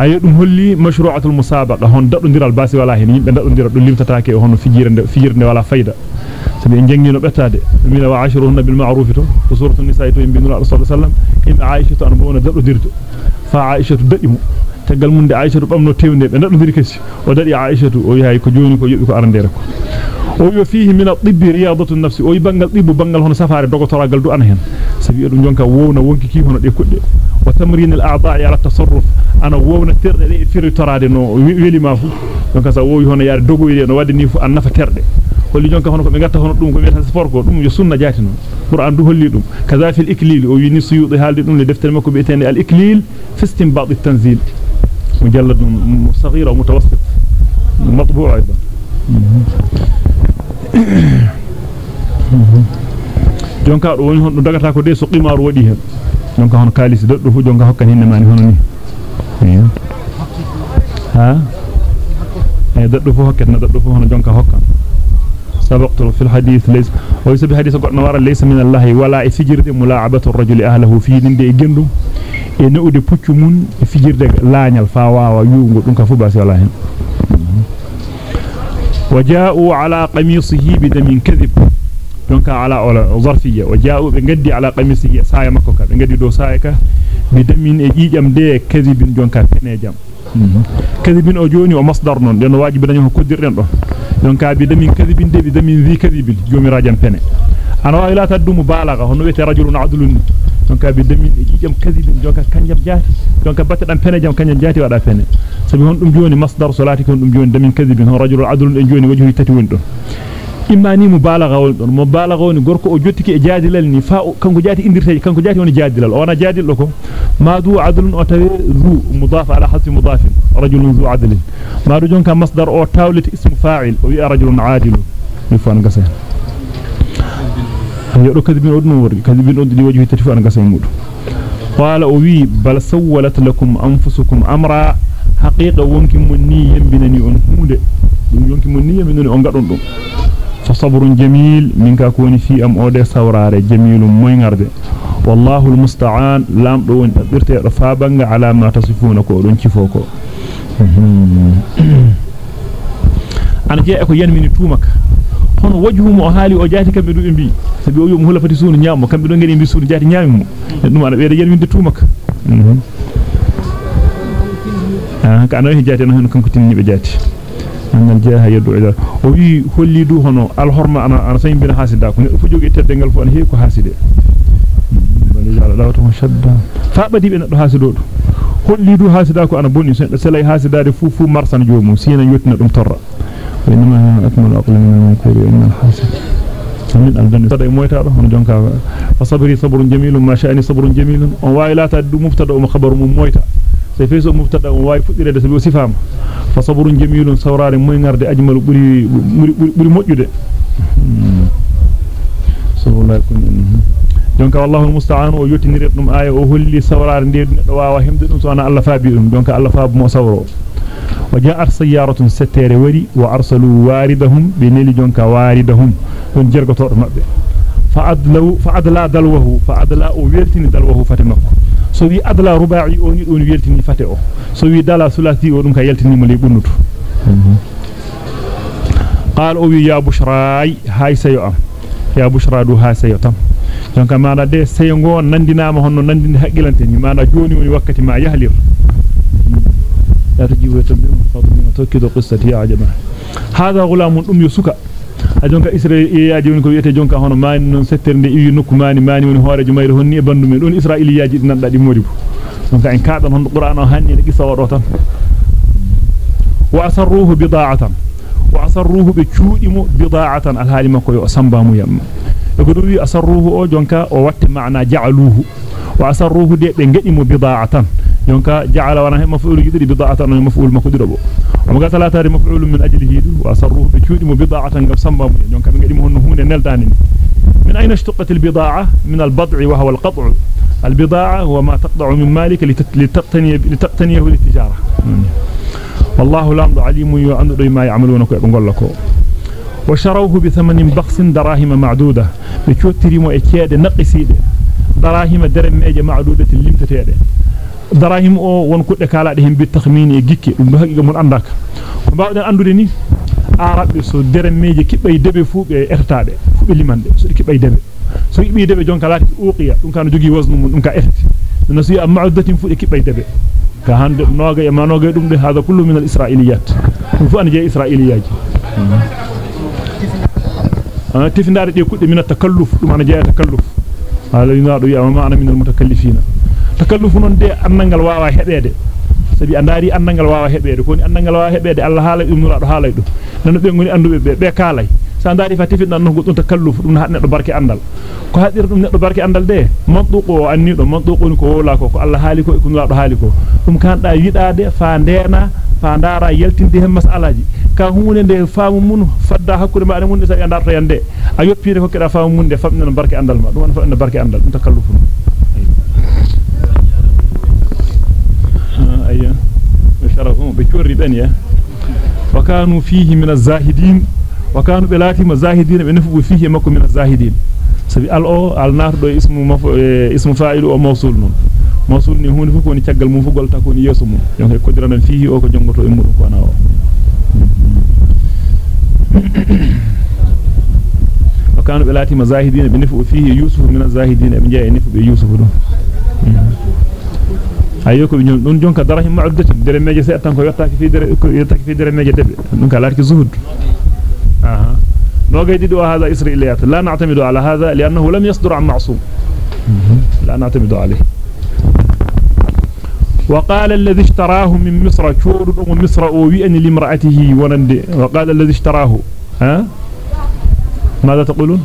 ايدم هلي مشروعة المسابقة. هون ددندير الباسي ولا هين يبن ددندير دو لمتاتاكي هون فيجيرند فيجيرند ولا فايدة. سبي نجينو بتاده من وعشرهن بالمعروف تو. وصورة النساء تو يبن الرسول صلى الله عليه وسلم. إن عائشة ان بون ددندير فعائشة ديمو tagal munde aisha to bamno tewne be dadondiri kasi o dadi aisha to o yahay ko joni ko yobi ko arandere ko o yo fihi min at-tibb riyadatu an-nafs o bangal dibbu bangal hono safare dogotoragal du ana hen sabi dum jonka wowna wonki ki hono de kudde wa tamrin al-a'dha'i ala at-tasarruf ana wowna terde de firi torade no weli ma fu donc sa wowi hono yaade dogoyde no wadde ni fu an nafa terde holli jonka hono ko be gatta hono dum ko wi'ata sport ko dum yo sunna jaati non qur'an du holli dum kaza fil iklil o yini suyudi halde dum le deftere makko bi'etende al-iklil fi istinbat at-tanzil مجلد صغير أو متوسط. مطبوع أيضا. جونكا وين هون؟ دعك تاكو دي سقي ما رودي هم جونكا هون كاليس دو دو جونكا هون كنين ماني هون ني إيه. ها ها؟ دو دو فو هكنا دو دو فو هون جونكا هون سبقت في الحديث ليس ويس بحديث قرنا ورا ليس من الله ولا فجرد ملاعبة الرجل أهله. في نندي mun e fijirde laanyal fa waawa yuungo dum ka fu basi wala hen وجاءوا على قميصه بدم كذب. دونك على ظرفية. وجاءوا بغدي على قميصه سايا مكو كا بغدي دو سايا كا بدم اي جيجام دي كذب. دونك فنيجام كذب أو جوني أو مصدر نون دون واجب دانيو كوديرن دو دونك بدم كذب دي بدم ذي كذب جومي راجام فني أنا وايلا تدوم مبالغه هو ويتي رجل عدل دونك بدم اي جيجام كذب دونك كانجام جاتي دونك باتي دان فنيجام كانجام جاتي ودا فني sabi hon dum joni masdar salati kon dum joni damin kadibin. Hon rajul adlun en joni wajhu tati won don imani mubalagha won don mubalagha woni gorko o jottiki e jaadilal ni fa kanko jaati indirteji kanko jaati woni jaadilal ona jaadil ko madu adlun o tawi zu mudaf ala hasbi mudaf rajulun zu adlin madu jonka masdar o tawlit ismu fa'il o wi rajulun adilun mi fan gasa yodo kadibin odun wori kadibin odun di wajhu tati fan gasa mudu qala o wi bal sawwalat lakum anfusukum amra haqiqa wonki mon ni yembinani on hunde dum yonki mon ni yembinani on gadon dum won dirte do fa banga ala ma tasifuna ko don cifoko ana je ko yanmini tumaka hono wajhu mo haali o jaati kambe dum bi sabi o yo mo hulafati sunu nyaamo kambe do ngeni bi sunu jaati nyaami mo dum ana beede yanminde tumaka ah ka anoy jaati no hen kanko tinni be jaati annal jaaha yadu ila o wi holli du hono al horma ana ana sayin bin hasida ko fu jogi teddengal fu an he ko haside bali jala dawto shadda fa badi be do hasido do holli du hasida ko ana bonni sen selay hasidade fu fu marsan joomu sina yottina dum torra inma akmalu aqli min al-mankur inna al-hasid min aldan sada moyta do hono jonka fa sabri sabrun sabi sifama fa sabrun jamilun sawrare moy ngarde ajmalu buri buri mojjude sallallahu alaihi donc wallahu almusta'an o yotinire dum aya o holli sawrare de do wawa hemde dum so ana Allah faabi dum donc Allah faabu mo sawro وجاءت سيارة ستير وري وأرسلوا واردهم بنيل جونكا واردهم دون جرغتور مبه فأدلوا فأدلا دلوه فأدلا ويرتني دلوه فتمكو so wi adla ruba'i o ni don weltini fate o so wi dala sulati o dum ka yeltini mo le bunnuto qal o wi ya bushray hay sayo am ya bushra du ha sayo tam donc maana de sayo ngo nandinama honno nandinde haqqilante ni maana joni woni wakkati ma yahlir la tajibu tabi'un fadmin takidu qissati ajaba hada gulamun dum yusuka a jonka israiliyaji woni ko wiete jonka hono mani non setterde iwi nokku mani mani woni hoore jumayre honni e bandu men don israiliyaji din nanda di modi ko donc en kaadan hon qur'an o hanni ne qissa wado tan wa asarruhu bida'atan wa asarruhu be cuudimo bida'atan al hali makko yo samba mu yamma e ko wi asarruhu o jonka o watte maana ja'aluhu wa asarruhu de be ngedimo bida'atan يونكا جعل ورنه مفعول جدري بضاعة أنه مفعول مقدره ومغا ثلاثة مفعول من اجله وأصروه في تشودي بضاعة قبل سمم يونكا مغدي مون هون نلدانين. من أين اشتقت البضاعة؟ من البضع وهو القطع. البضاعة هو ما تقطع من مالك لتقتني لتقتنيه للتجارة. والله لا عليم يعنده ما يعملون كنقول لكم. وشروه بثمن بخس دراهم معدودة. بكوتري مؤكيد نقصيد دراهم درم أجا معدودة لم تتعلم دراهم أو وان كود كالا ديهم بالتخمين جيكي دوم بهاك مون اندك كون باو دان اندودي ني عربي سو اي جي كيباي ديبي فو بي ارتادي فو بي ليماندي سو كيباي ديبي سو يبي ديبي جون كالا اوقيا دون كانو جوغي وزن مون دون كا ارت نسي ام معدته فو دي كيباي ديبي كهاند نوغا يما نوغا دوم دي هذا كله من الاسرائيليات فو ان جي اسرائيلياجي أنا تيفندار دي كود من التكلف دوم أنا جاي التكلف قال لنا يا ما أنا من المتكلفين takallufu non de annangal waawa hebede sabi andari annangal waawa hebede ko ni annangal waawa hebede Allah haala dum nura do haala dum nanu be ngoni andube be be kaalay sa andari fa tifin nan goddo takallufu dum neddo barke andal ko hadir dum neddo barke andal de mantuqo anni do mantuqo ni ko wola ko ko Allah haali ko ko nura do haali ko dum kanda yidade fa ndeena fa ndara yeltinde hen masalaji ka hunde de faamu mun fadda hakkude ma mun de sa andarto yande a yoppire ko keda faamu mun de famna barke andal ma dum fa barke andal dum takallufu شرفهم. بكور بنية وكانوا فيه من الزاهدين. وكانوا بلاتي مزاهدين بنفوا فيه مكو من الزاهدين. سبي الأو النار دو اسم مف... اسم فاعل أو موصول نون. موصول ني هون فكو ني تيغال مو فغول تاكو ني يسو مو يون كودران فيه أو كو جونغوتو امو كو أنا وكانوا بلاتي مزاهدين بنفوا فيه يوسف من الزاهدين. من جاء نفوا بيوسف دون ayyoko bi don jonka darahim ma'uddati dere meje se tan ko yottaki fi dere ko yottaki fi dere meje debbe dum ka larki zuhud aha no gaydi do hada israiliyat la na'tamidu ala hada li'annahu lam yasdur an ma'sum la na'tamidu alayhi وقال الذي اشتراه من مصر شور مصر أو وين لامراته ونند وقال الذي اشتراه ها ماذا تقولون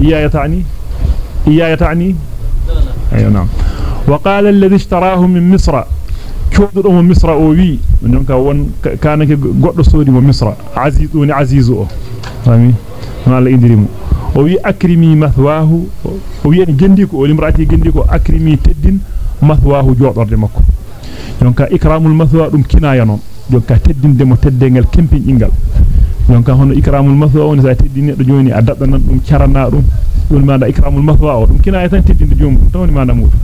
إياه تعني إياه تعني أيوه نعم. وقال الذي اشتراه من مصر كودو من مصر أو وي نونكا وون كانك غودو سودي من مصر. عزيزون عزيزو فامي ما لا انديريم أو وي أكرمي مثواه. أو وين يعني جنديكو أو لمرأتي جنديكو أكرمي تدين مثواه جودورد مكو نونكا إكرام المثوى دم كناية jonka teddinde mo teddengal kempin ingal jonka hono ikramul mathwa on sa teddini neddo joni a dabbanan dum carana dum dum manda ikramul mathwa o dum kinaya tan teddinde jomum tawni manda mudu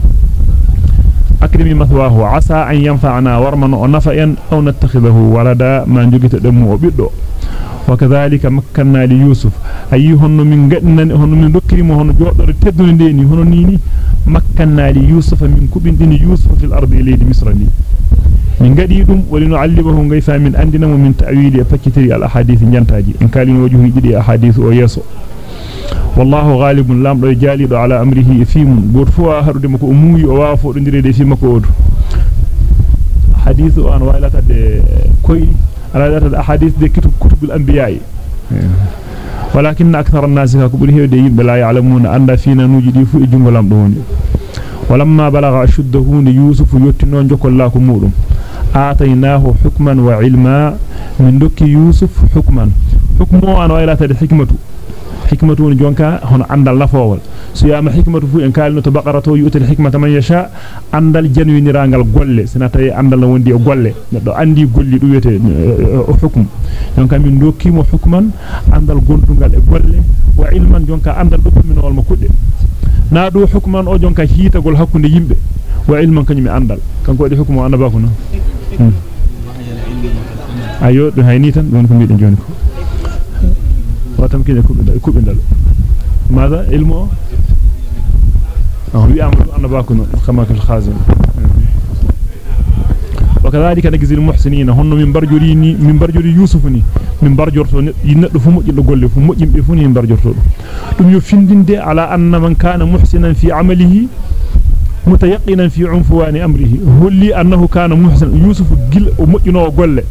akrimi mathwahu asa an yanfa'ana warman o nafa en aw nattakhidahu walada ma njogita dem mo o biddo وكذلك مكنا ليوسف اي هونو من غدنن هونو من دوكريمو هونو جودore teddune ndeni hono nini مكنا ليوسف من كوبندين يوسف في الأرض ليد مصر ني من غدي دوم ولنعلمه غيفا من عندنا ومن تأويل فكتري الأحاديث نيانتاجي ان كالين وجهه جدي أحاديث أو يسو والله غالب لام دو جاليدو على أمره فيم غوت فوا هرده مكو موي أو wafo do ndirede fi makko odu hadithu an waylata de koy على ذات الأحاديث دي كتب كتب الأنبياء. ولكن أكثر الناس كبره يدين بلا يعلمون أن فينا نوجد فوق جنغلام دون ولما بلغ أشده يوسف يتنون جوك الله كمورم آتيناه حكما وعلما. من دك يوسف حكما. حكمه أن وإلى الحكمة حكمة جونكا هنا عند اللفوال سيام حكمة فو إن كان بقرة يؤتي الحكمة من يشاء. عند الجنوي نرانغال غولة سنتي عند وندي غولة ندو عندي غولي دو يتي حكم. جونكا من دوكيمو حكما. عند الغوندغال وعلما جونكا من والما كودde na do hukman o jonka hiitagol hakkunde yimbe wa ilman kanyumi andal kanko wadi hukmu annaba ko non ayo do hayni tan don ko mi joni ko وتمكين كوبندال ماذا علمه آه بيعمل أنا باكون كما في الخازن وكذلك نجزي المحسنين. هن من برجريني من برجري يوسفني من برجرتو يندو فمو جيدو fu mojjimbe fu ni barjorto dum yo findinde ala anna man kana muhsinan fi amalihi متيقنا في عنفوان أمره. هل أنه كان محسن. يوسف جل ومجنو golle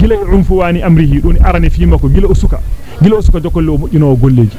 gila عنفوان أمره. دون أرني في مكو gila أسكا gila أسكا جوكل ومجنو golleji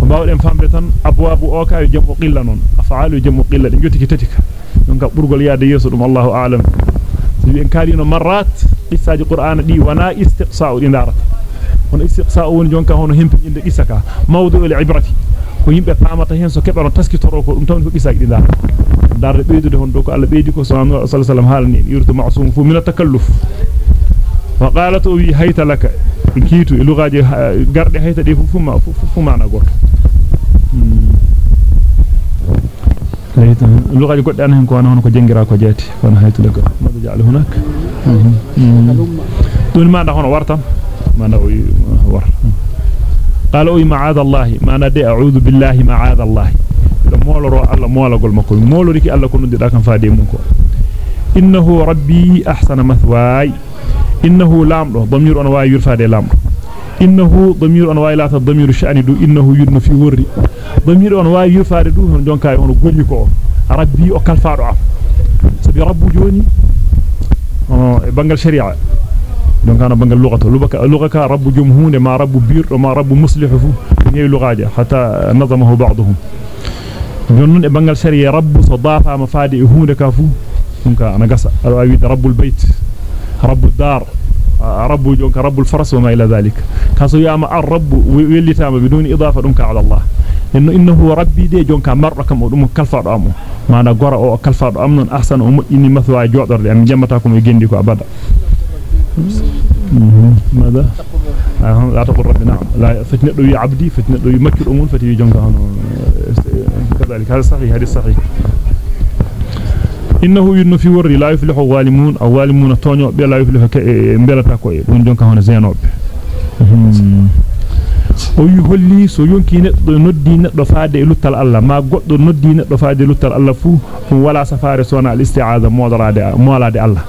ko bawden fambe tan abwabu o ka jamu qilla non afaalu jamu qilla de jotiki tatika donc burgol yaade yeso dum Allahu a'lam sibi en kalino marrat qissaaji qur'ana di wana istiqsa'u di darata on istiqsa'u woni jonka hono hempinde qissaka mawdu'u al-ibrati ko yimbe famata hen so kebano taskitoro ko dum tan ko qissaaji di darata darde beydude hon do ko Allah beydi ko sallallahu alaihi wasallam halni yurtu ma'sum fu min at-takalluf wa qalat wi hayta laka kiitu e lugaji garde hayta de fu fu fu mana goto hayta lugaji godde an hen ko wana ko jengira ko jeeti wana hayta laka madu ja'al hunak dun ma da hono wartam mana o war. قال أي معاذ الله ما ندي أعوذ بالله معاذ الله مولرو الله مولغول مكو مولوريكي الله كون ديدا كان فادي مونكو إنه ربي أحسن مثواي إنه لامدو ضمير أنا واي يرفادي لامدو إنه ضمير أنا واي لا ضمير شأن دو إنه يدن في وري ضمير أنا واي يرفادي دو هون دونكاي هون غولي كو ربي أو كالفادو أم سبي رب جوني بانغال شريعة donc ana bangal lugata lugaka lugaka rabbu jumhunde ma rabbu bir ma rabbu muslihu fu ni lugaja hatta nazamahu ba'dhum jonnon e bangal sharia rabbu so dafa ma faade e hunde ka fu donc ana gasa رب جونك رب الفرس وما إلى ذلك. كاسو ياما الرب ولتام بدون إضافة دونك على الله. إنه إنه ربي دي جونك مرة كم أدوم كالفا أمو. ما أنا قرأ أو كالفا أمن أحسن أمو. إني مثوى جودر لأن جمتاكم يجندكم أبدا. ماذا؟ لا تقول ربي نعم. لا فتنة عبدي فتنة يمكر أمون فتي جونك كذلك. هذا صحيح هذا صحيح. إنه ينفي وري لا يفلح والمون أو والمون الثاني بلا يفلح إيه، بلا تقوي إيه. دون جنك هون زين أب أو يقول لي سو يمكن ندي نفاد لوت الله. ما قد ندي نفاد لوت الله فو. ولا سفاري سوانا الاستعاذة موضرة موالا دي الله.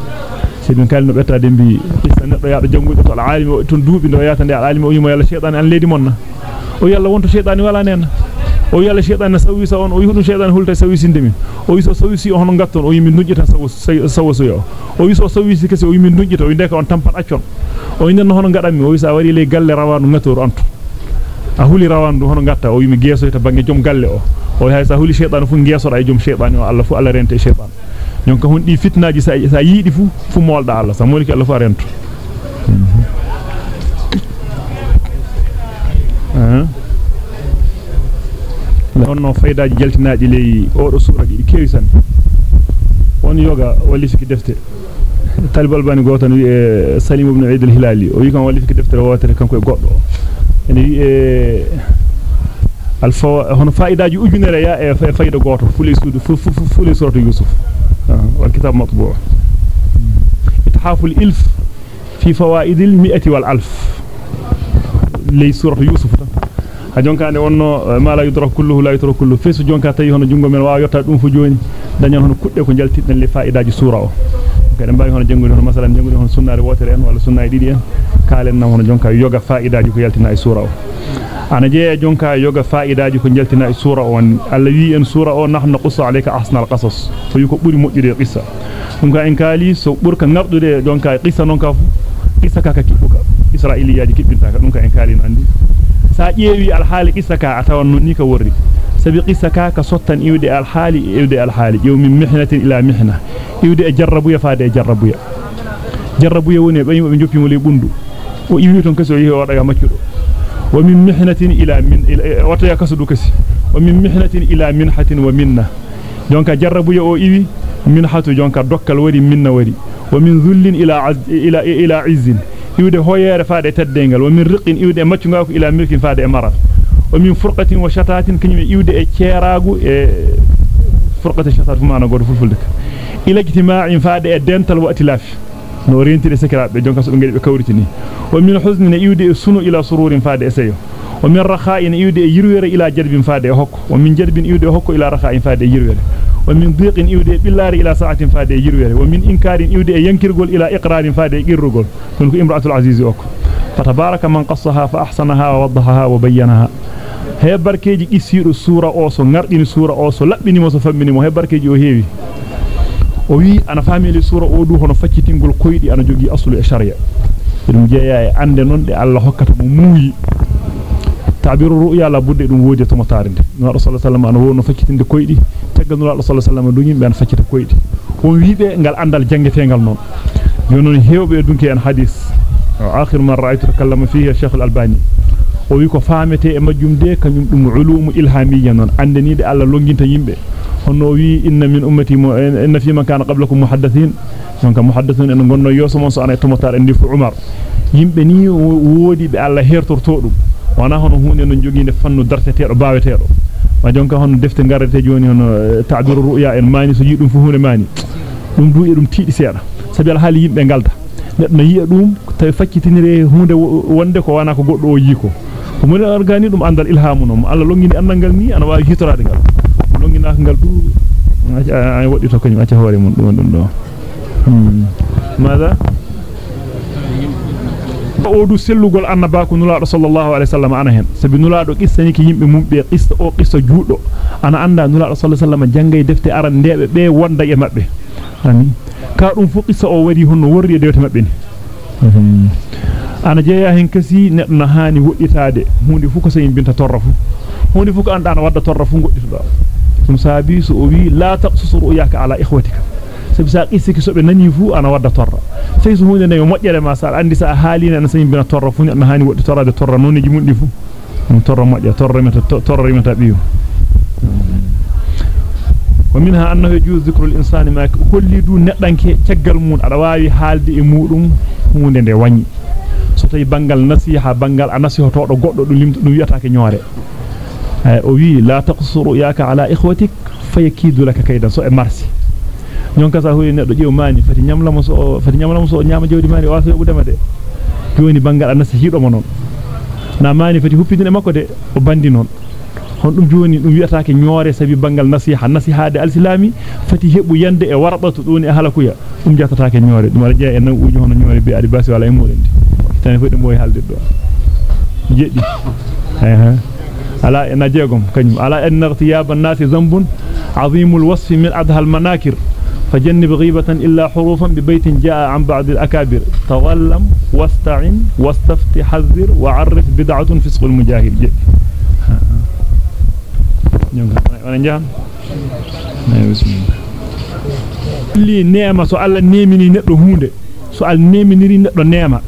sidin kal no betta dembi kisana do yaa do jangudo to alalimi o tun duubi do yaata de alalimi o yimo yalla sheytaani an leedi monna o yalla wonto sheytaani wala o yalla shaytan sawisa on o yuhdu shaytan hulta sawisinde min o yiso sawisi on ngatton o yimi nujjita sawaso yo o yiso sawisi kese o yimi nujjita o ndeka on tampan accon o yinno hono ngadami o yisa wari le galle rawanu ngatoru anto a huli rawandu hono ngatta o yimi geso ta bangi jom galle o o haysa huli shaytan fu geso ay jom shaytan o Allah fu Allah rente shaytan nyonka hon di fitnaaji sa sa yidi fu fu molda Allah sa moliki Allah fu rento ah nonno faydaaji jaltinaaji ley odo sura di kewi san on yoga walli fiki defte talib albani gotan wi salim ibn eid al-hilali o wi kan walli fiki defte wotere kanko e goddo ene wi e alfa hono faydaaji ujunere ya e fayda goto fuli sudu fuli suratu yusuf wal kitab matbu' al-ilf fi fawaid al-mi'ati wal alf ley suratu yusuf ha jonka ande wonno ma la yudra kulluhu la yudra kullu fesu jonka tayi hono jungo men waa yotta dum fu joni dañan hono kudde ko jaltidden le faidaaji sura o kadi mbawi hono jangudi hono masalan jangudi hono sunnaare wotere en wala sunnaay didi en kaalen nam hono jonka yoga faidaaji ko yaltina e sura o ana jeeya jonka yoga faidaaji ko jaltina e sura o alla wi en sura o nahnu qussu alayka ahsanal qasas to yi ko buri mojjude qissa dum ka en kaali so burka ngardude jonka qissa non ka fu qissa ka ka kibbuka israiliyaji kibbinta ka dum ka en kaali no andi sa ƴeewi alhaali qissa ka atawan ni ka worri sabi qissa ka ka sottan iwde alhaali iwde alhaali min mihnatin ila mihna iwde e jarrabuya faade e jarrabuya jarrabuya woni be be joppimo le bundu o iwi ton kasi o yehi o daga maccudo wa min mihnatin ila min wata ya kasudu kasi wa min mihnatin ila minhatin wa minna jonka jarrabuya o iwi minhatu jonka dokkal wari minna wari wa min dhullin ila ila ila izzin iwde hoyere faade teddengal wa min riqin iwde maccunga ko ila milkin faade e maral wa min furqatin wa shatatin kanyum iwde e ceeraagu e furqati shatat fu maana godo fulfulde ila ijtima'in faade e dental wa atilafi no rentide sekiraabe jonka so be ngedi be kawritini wa min huznin iwde e sunu ila sururin faade e seyo wa min rakha'in iwde e yirwere ila jadbin faade e hokko wa min jadbin iwde e hokko ila rakha'in faade e yirwere min dhiqin iwde billari ila sa'atin faade yirwere wa min inkarin iwde yankirgol ila iqrarin faade qirrugol don ko imra'atul aziz okko fatabaraka man qassaha fa ahsanaha wa waddahaha wa bayyanaha he barkeji qisido sura o so ngardini sura o wi ana famili sura o du hono faccitingol koydi ana jogi aslu e sharia dum jeeya e ande non de Allah hokkata mo muuyi tabiru ru'ya la budde dum wodi to motarinde no rasul sallallahu alaihi wasallam wono faccitinde koydi tagal no rasul sallallahu alaihi wasallam du yimbe an faccita koydi on wiibe ngal andal jangetengal non yonon hewbe dunki en hadith akhir man ra'aytu takallama fihi shaykh al-albani o wi ko faamete e majjum de kanyum dum ulumu ilhamiyya non andaniide Allah longinta yimbe honno wi inna min ummati inna fi man kana qablakum muhaddathin donc muhaddathun en gonno yoso mon so ana to motar en difu umar yimbe ni wodi be Allah hertorto dum wana hono hunde no joginde fannu darteteedo baaweteedo ma jonka hono defte garrete joni hono ta'biru ru'ya en mani so yidum fu hunde mani dum du e dum tiidi seeda sabi al hali yimbe galda neddo yi'a dum tawi faccitinire hunde wonde ko wana ko goddo o yiko ko mun organi dum andal ilhamu no Allah longini andal ni ana waawi hitorade ngal longina ngal du ay wadi to kanyum acca hoore mun dum dum do hmm mada o du sellugol annabaaku nulaado sallallahu alaihi wasallam ana hen sabi nulaado qissani ki yimbe mumbe qissa o qissa juudo ana anda nulaado sallallahu alaihi wasallam jangay defte aran ndebe be wonda e mabbe ani ka dum fu qissa o wari honno worri dewte mabbe ni ana jeeya hen kasi neddo na hani wodditaade hunde fu ko sey binta torrafu hunde fu ko anda na wadda torrafu goddito dum sabi so o wi la taqsusu ru'yaka ala ikhwatika sabi sa qissiki so be nani fu ana wadda torra sey so hunde ne mojjere ma sa andi sa halina an sayin bina torra fu ni an hani wodi torrade torra noniji mundi fu torra mojja torra meta torra rimata biyu ومنها أنه يجوز ذكر الإنسان ما كل دو ندانك تجل مون أدا واوي حالدي e mudum hunde nde wañi so tay bangal nasiha bangal anasiha to do goddo dum limto dum wiyata ke ñoore o wi la taqsuru yaka e nyon kasa hoyi neddo jew mani fati nyamlamo so fati nyamlamo so nyama jewdi mani o afi budama de joni bangal anasi hido mo non na mani fati huppidine makko de o bandi non hon dum joni dum wi'ataake ñoore sabi bangal nasiha nasihade al-islami fati hebu yande e warbatu doni e halakuya dum jatataake ñoore dum ala jeya en uji hono ñoore be adi basi wala e mudendi tan fodi boy halde do jeddi eh ala en jeegom kanyum ala en irtiyab an-nas zambun azim al-wasf min adha al-manakir فجنب غيبة إلا حروفا ببيت جاء عن بعض الأكابر تظلم واستعن واستفت حذر وعرف بدعة فسق المجاهد li neema so alla neemini neddo hunde so al neeminiri neddo neema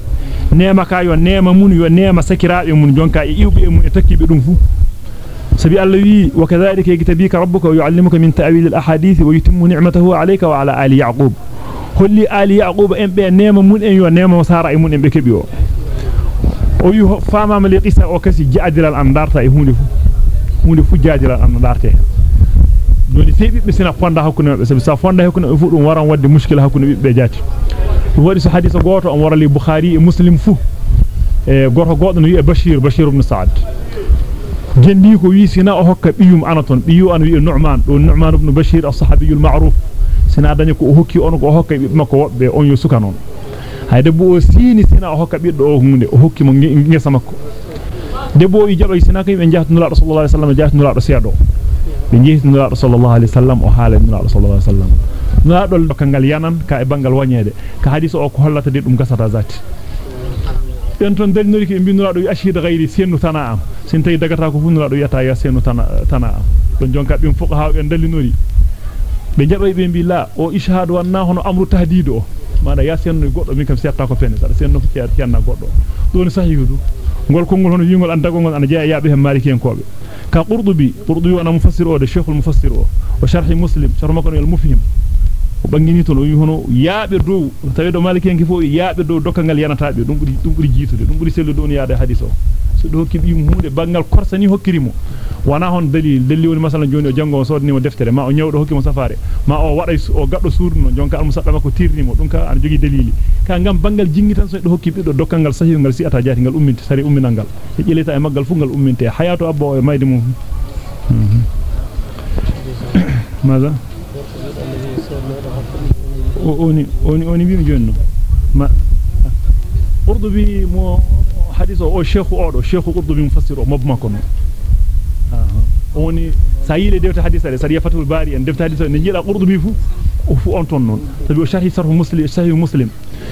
neema ka yo neema mun yo neema sakiraabe mun jonka e iwbe e mun e takkibe dum fu سبي الله وكذلك يجتبيك ربك ويعلمك من تأويل الأحاديث ويتم نعمته عليك وعلى آل يعقوب. قل لي آل يعقوب إن بأنيما من أن ينيما وسارا إمون إن بكبيو ويه أيوه، فاما مليقسا وكسي جادل الأندار تأيهونه هونه فو جادل الأندار تأيه دوني فيبي بسنا فوندا هكونا بسا فوندا هكونا فوق ورا ودي مشكلة هكونا بجاتي وهذا الحديث قوته أمور لي بخاري مسلم فو. إيه، قوته قوته نبي بشير بشير بن سعد. جندي هو سيناء هوك بيوم أناتون بيو أنا نعمان. نعمان ابن بشير الصحابي المعروف. سيناء دنيك هوك أنك هوك مكوا بأن يسكنون هذا بو سين سيناء هوك بيد أهونه هوك من جن جسمك ده بو يجرب سيناء كي من جهة نور رسول الله صلى الله عليه وسلم من جهة نور رسيا دو. من جهة نور رسول الله عليه وسلم أهال نور رسول الله صلى الله عليه وسلم. نور دول كان جليانا كأبان جلوانيه ده كحديث أو كهلا تدري أم قصر ذاتي. Ben ton dalnori ke binura do ashhadu ghairi senu tana am sin tay dagata ko funura do yata ya senu tana tana am don jonka bim fuqaha be dallinori be jabay be bi la o ishhadu wanna hono amru tahdido mada ya senu goddo min kam setta ko fene sada senu fi tiyanna goddo don sahihu ngol kongol hono yingol an dagongol an jeya yaabe he malikiyen kobe ka qurdubi qurdubi wana mufassir o de sheikhul mufassir o wa sharh muslim sharh makon al mufhim o bangini ton o yi hono yaabe dow tawi do malikiyen ki fo yaabe dow dokangal yanataabe dum buri dum buri jitude dum buri sellu don yaade hadith o so do hokki bi hunde bangal korsani hokkirimo wana hon dalil dalil woni masalan joni o jango o sodnimo deftere ma o nyawdo hokkimo safare ma o wada o gaddo surno jonka al musaddama ko tirnimo dum ka an jogi dalili ka ngam bangal jingi tan so do hokki biddo dokkangal sahih ngal siata jati ngal umminte sari umminangal e jeleta e maggal fu ngal umminte hayato abbo e mayde mum ماذا oni oni oni bimi jonno ma qurdubi mo hadithu o sheikhu odo sheikhu qurdubi mufassir o mabma kono oni sayile defta hadith ale sariya fatul bari en defta hadith ne jida qurdubi fu fu on ton non tabi o sharhi sarh muslim sahih muslim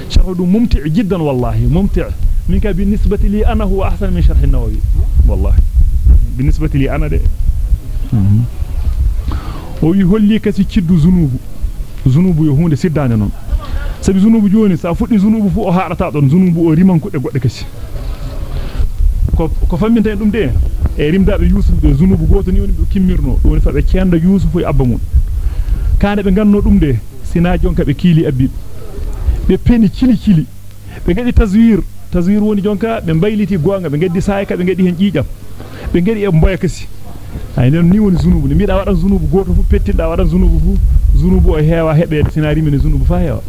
sharh du mumti' jiddan wallahi mumti' minka بالنسبة لي أنا هو احسن من شرح النووي والله بالنسبة لي أنا de o wi holli kasi ciddu zunubu zunubu yo hunde siddane non sabi zunubu joni sa fuddi zunubu fu o haadata don zunubu o riman kudde godde kasi ko ko famminta dum de e rimdaabe yusuf be zunubu goto ni woni be kimmirno do woni fa be cenda yusuf e abba mun kaande be ganno dum de sina jonka be kiili abbi be peni cili cili be gadi tazwir tazwir woni jonka be bayliti goonga be gaddi saayka be gadi hen jiijam be gadi e mboya kasi ay non ni woni zunubu ni miida wadan zunubu goto fu pettinda wadan zunubu fu zunubu o heewa hebe sina rimini zunubu fa heewa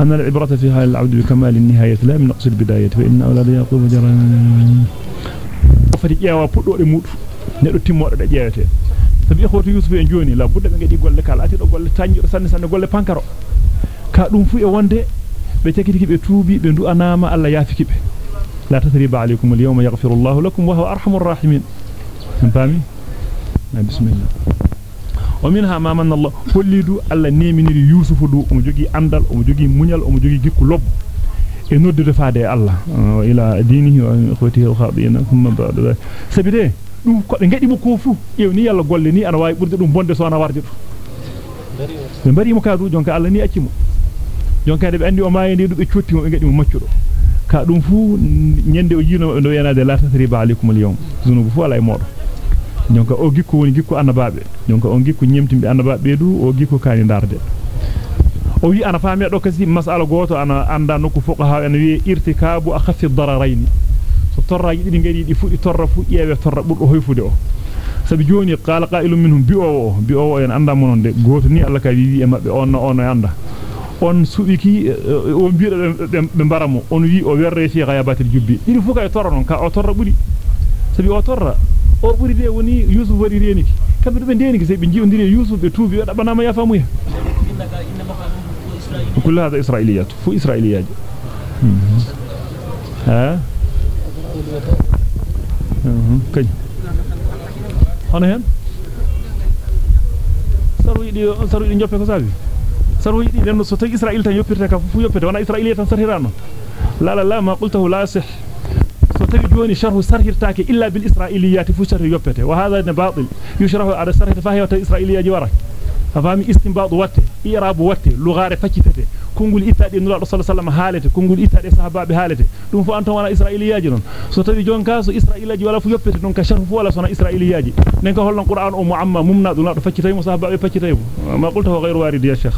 أن العبرة في هذا العبد بكمال النهاية لا من نقص البداية فإن أولاد يعقوب جرى fati ƴeewa puddode mudu neddo timmodo de ƴeewete sabi ikhwatu yusuf en joni la budda be ngadi golle kala ati do golle tanjiro sanne sanne golle pankaro ka dum fu e wonde be cekitiki be tuubi be ndu anama alla yafiki be لا تثريب عليكم اليوم يغفر الله لكم وهو أرحم الراحمين. فهمي؟ نعم، بسم الله. ومنها ما من الله قل لي دو الله نيمني يوسف دو ومجوغي أندل ومجوغي منيال ومجوغي جيك لب إنو دو دفع دي الله آه، إلى دينه وإخوته الخاضين ثم بعد ذلك. سبيدي دو قد نجد مو كوفو. يو ني الله قول لني أنا واي بردد مبوند سوانا وارجر من بري مكادو جونك الله ني أكيمو جونك أدب أندي وما يندي دو بيشوتي ومجد مو مجدو ka dum fu nyende o jino do yenade la tasriba alaykum al yawm zunubu fu ala e modo jonka o gikku woni gikku annabaabe jonka on gikku nyemtimbe annabaabe du o gikku kaani darde o wi ana faami do kasi mas'ala goto ana anda nokku fuqaha en wi irtikabu akhaffi dararain so torra yidi ngari di fudi torra fu yewe torra burdo hoyfude o sabi joni qala qa'ilun minhum bi o bi o en anda monon de goto ni Allah ka wi e mabbe on on anda on subiki o biira be baramo on wi o werre fi ghayabatil jubbi didi fu kay torra non ka o torra buri sabi o torra o buri de woni yusuf wari reniki kambe be deniki se be jiondiri yusuf be tuubi wada banama ya famu ya كل هذا إسرائيليات فو إسرائيليات ها كي هنا هن saru yidi saru yidi joppe ko yoppete wana israel tan sarhirano la la la ma qultahu la sih so tagi joni sharhu sarhirtaake illa bil israiliyat fu sharhu yoppete wa hadha batil yushrahu ala sarhita fa hiya israiliyat warak afami istinbadu watte irabu watte lugare faccitete kongul ittade nula do sallallahu alaihi wasallam halete kongul ittade sahabaabe halete dum fu anton wana israiliyaaji non so tawi jonka so israiliyaaji wala fu yoppete don ka sharfu fu wala sona israiliyaaji nen ko hollon qur'an o muamma mumna dum do faccitay mo sahabaabe faccitay ma qulta wa ghayru warid ya sheikh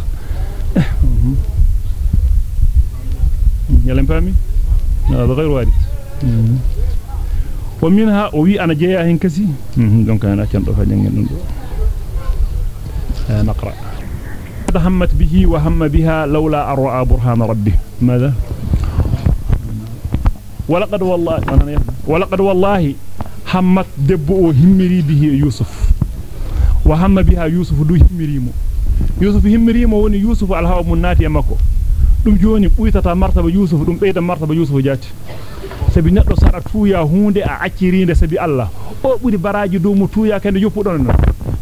يلم فهمي هذا غير وارد. ومنها وي أنا جايا هنكسي دونك أنا كان دو فاجن نقرأ. همت به وهم بها لولا أن رأى برهان ربه. ماذا؟ ولقد والله ولقد والله همت دبو همري به يوسف. وهم بها يوسف دو همريمو. يوسف همريمو وني يوسف الهاو مناتي مكو dum joni buytata martaba yusuf dum beyda martaba yusuf jati sabi neddo sara tuya hunde a accirinde sabi allah o buri baraji do mu tuya kende yoppudon non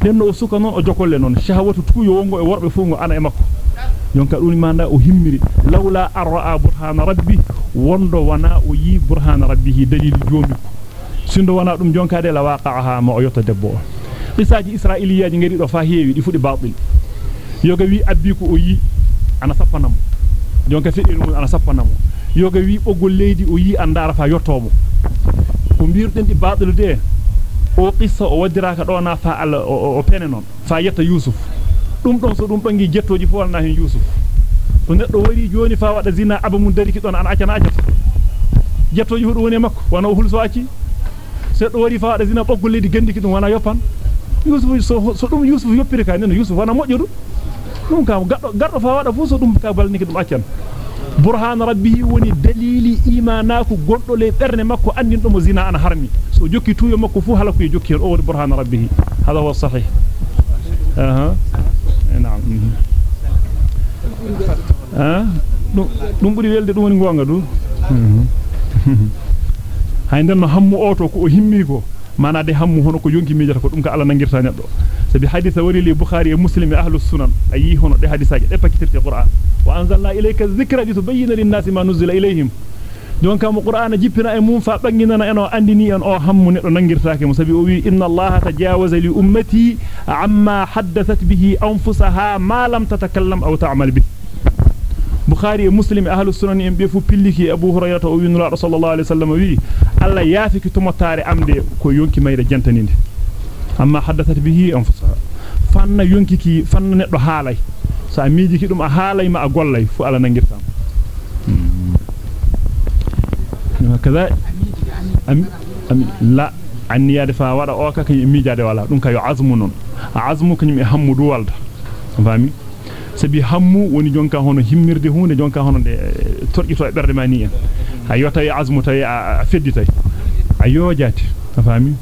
den o suka non o jokolle non shahawatu tuyo wongo e worbe fu ngo ana e makko yonka dum manda o himmiri lawla arra burhana rabbi wondo wana o yi burhana rabbihi dalil jomi sindo wana dum jonkade la waqa'aha ma o yotta debbo qisaaji israiliyaji ngari do fa heewi di fudi batil yoga wi abbi ko o yi ana sappanamo jonka feddi dum ana sappanamo yoga wi bogol leydi o yi andara fa yottomo ko mbirden di batil de o qissa o wadiraka do fa alla o pene fa yetta yusuf dum don so dum bangi jettoji walna hen yusuf to neddo wari joni fa wada zina abamu dariki don an acana acata jettoji fu woni makko wana o hulso acci se wari fa wada zina boggol leydi gandiki dum wana yoppan yusuf so so dum yusuf yoppiri ka yusuf wana mojjodu dum kam gaddo gaddo fa wada fu so dum ka balniki dum accan burhan rabbihi woni dalili imanaku goddo le berne makko andin dum zina ana harmi so jokki tuyo makko fu halaku e jokki o woni burhan rabbihi hada huwa sahih aha na'am ah dum buri welde dum woni gonga du haynden no hammu oto ko o himmi ko manade hammu hono ko yonki mijata ko dum ka Allah nangirta neddo sabi hadith wari li bukhari e muslim e ahlus sunan ayi hono de hadisaaje de pakitirte qur'an wa anzalna ilayka dhikra litubayyana lin-nasi ma nuzila ilayhim don kam qur'ana jippina e mum fa banginana eno andini en o hammu neddo nangirtaake mo sabi o wi inna allaha tajawaza li ummati amma haddathat bihi anfusaha ma lam tatakallam aw ta'mal bihi bukhari e muslim e ahlus sunan en be fu pilliki abu hurairah o wi nura sallallahu alaihi wasallam wi alla yafiki tumotare amde ko yonki mayde jantaninde amma haddathat bihi anfusaha fanna yonkiki fanna neddo haalay sa miijiki dum a haalay ma a gollay fu ala nangirtam kaza am la anniyade fa wada o ka kany miijade wala dum kayo azmu non azmu kany mi hammudu walda fami sabi hammu woni jonka hono himmirde hunde jonka hono de torjito e berde mani en ayo tay azmu tay a fedditay ayo jati fami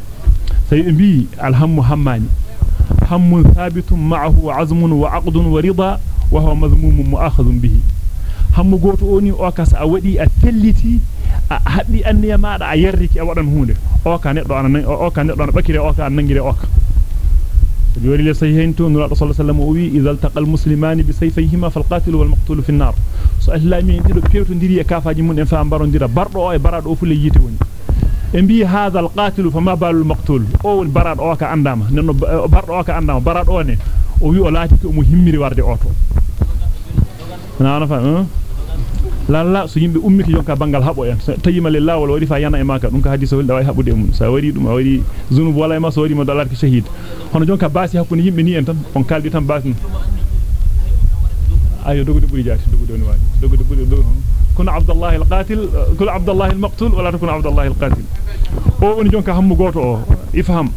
bi hammun thabitun ma'ahu azmun wa aqdun wa rida wa huwa madhmumun mu'akhadhun bihi hammu goto oni o kasa a wadi a telliti a habbi anniya maada a yarriki a wadan hunde o ka neddo ana o ka neddo ana bakire o ka nangire o ka يوري لي صحيحين تو نور صلى الله عليه وسلم وي اذا التقى المسلمان بسيفيهما فالقاتل والمقتول في النار سو اسلامي دي دو بيوتو ndiri e kafaaji mun en fa barondira bardo o e barado o fule yite woni امبي هذا القاتل فما بال المقتول أو براد أو كا انداما ننو برد أو كا انداما براد أو o laati ko mo himmiri warde oto nana fa lalla so yimbe ummiti jonka bangal habo en tayima lillawol wadi fa yana e maka dum ka hadisi wal dawai habude mum sa wadi dum wadi zunub wala e ma so wadi mo dalat ki shahid hono jonka basi hakkunde yimbe ni en tan on kaldi tan basi ayo dogude buri jati dogude woni waji dogude buri dogude كن عبد الله القاتل كل عبد الله المقتول ولا تكون عبد الله القاتل أو ان جونكا هم غوتو افهم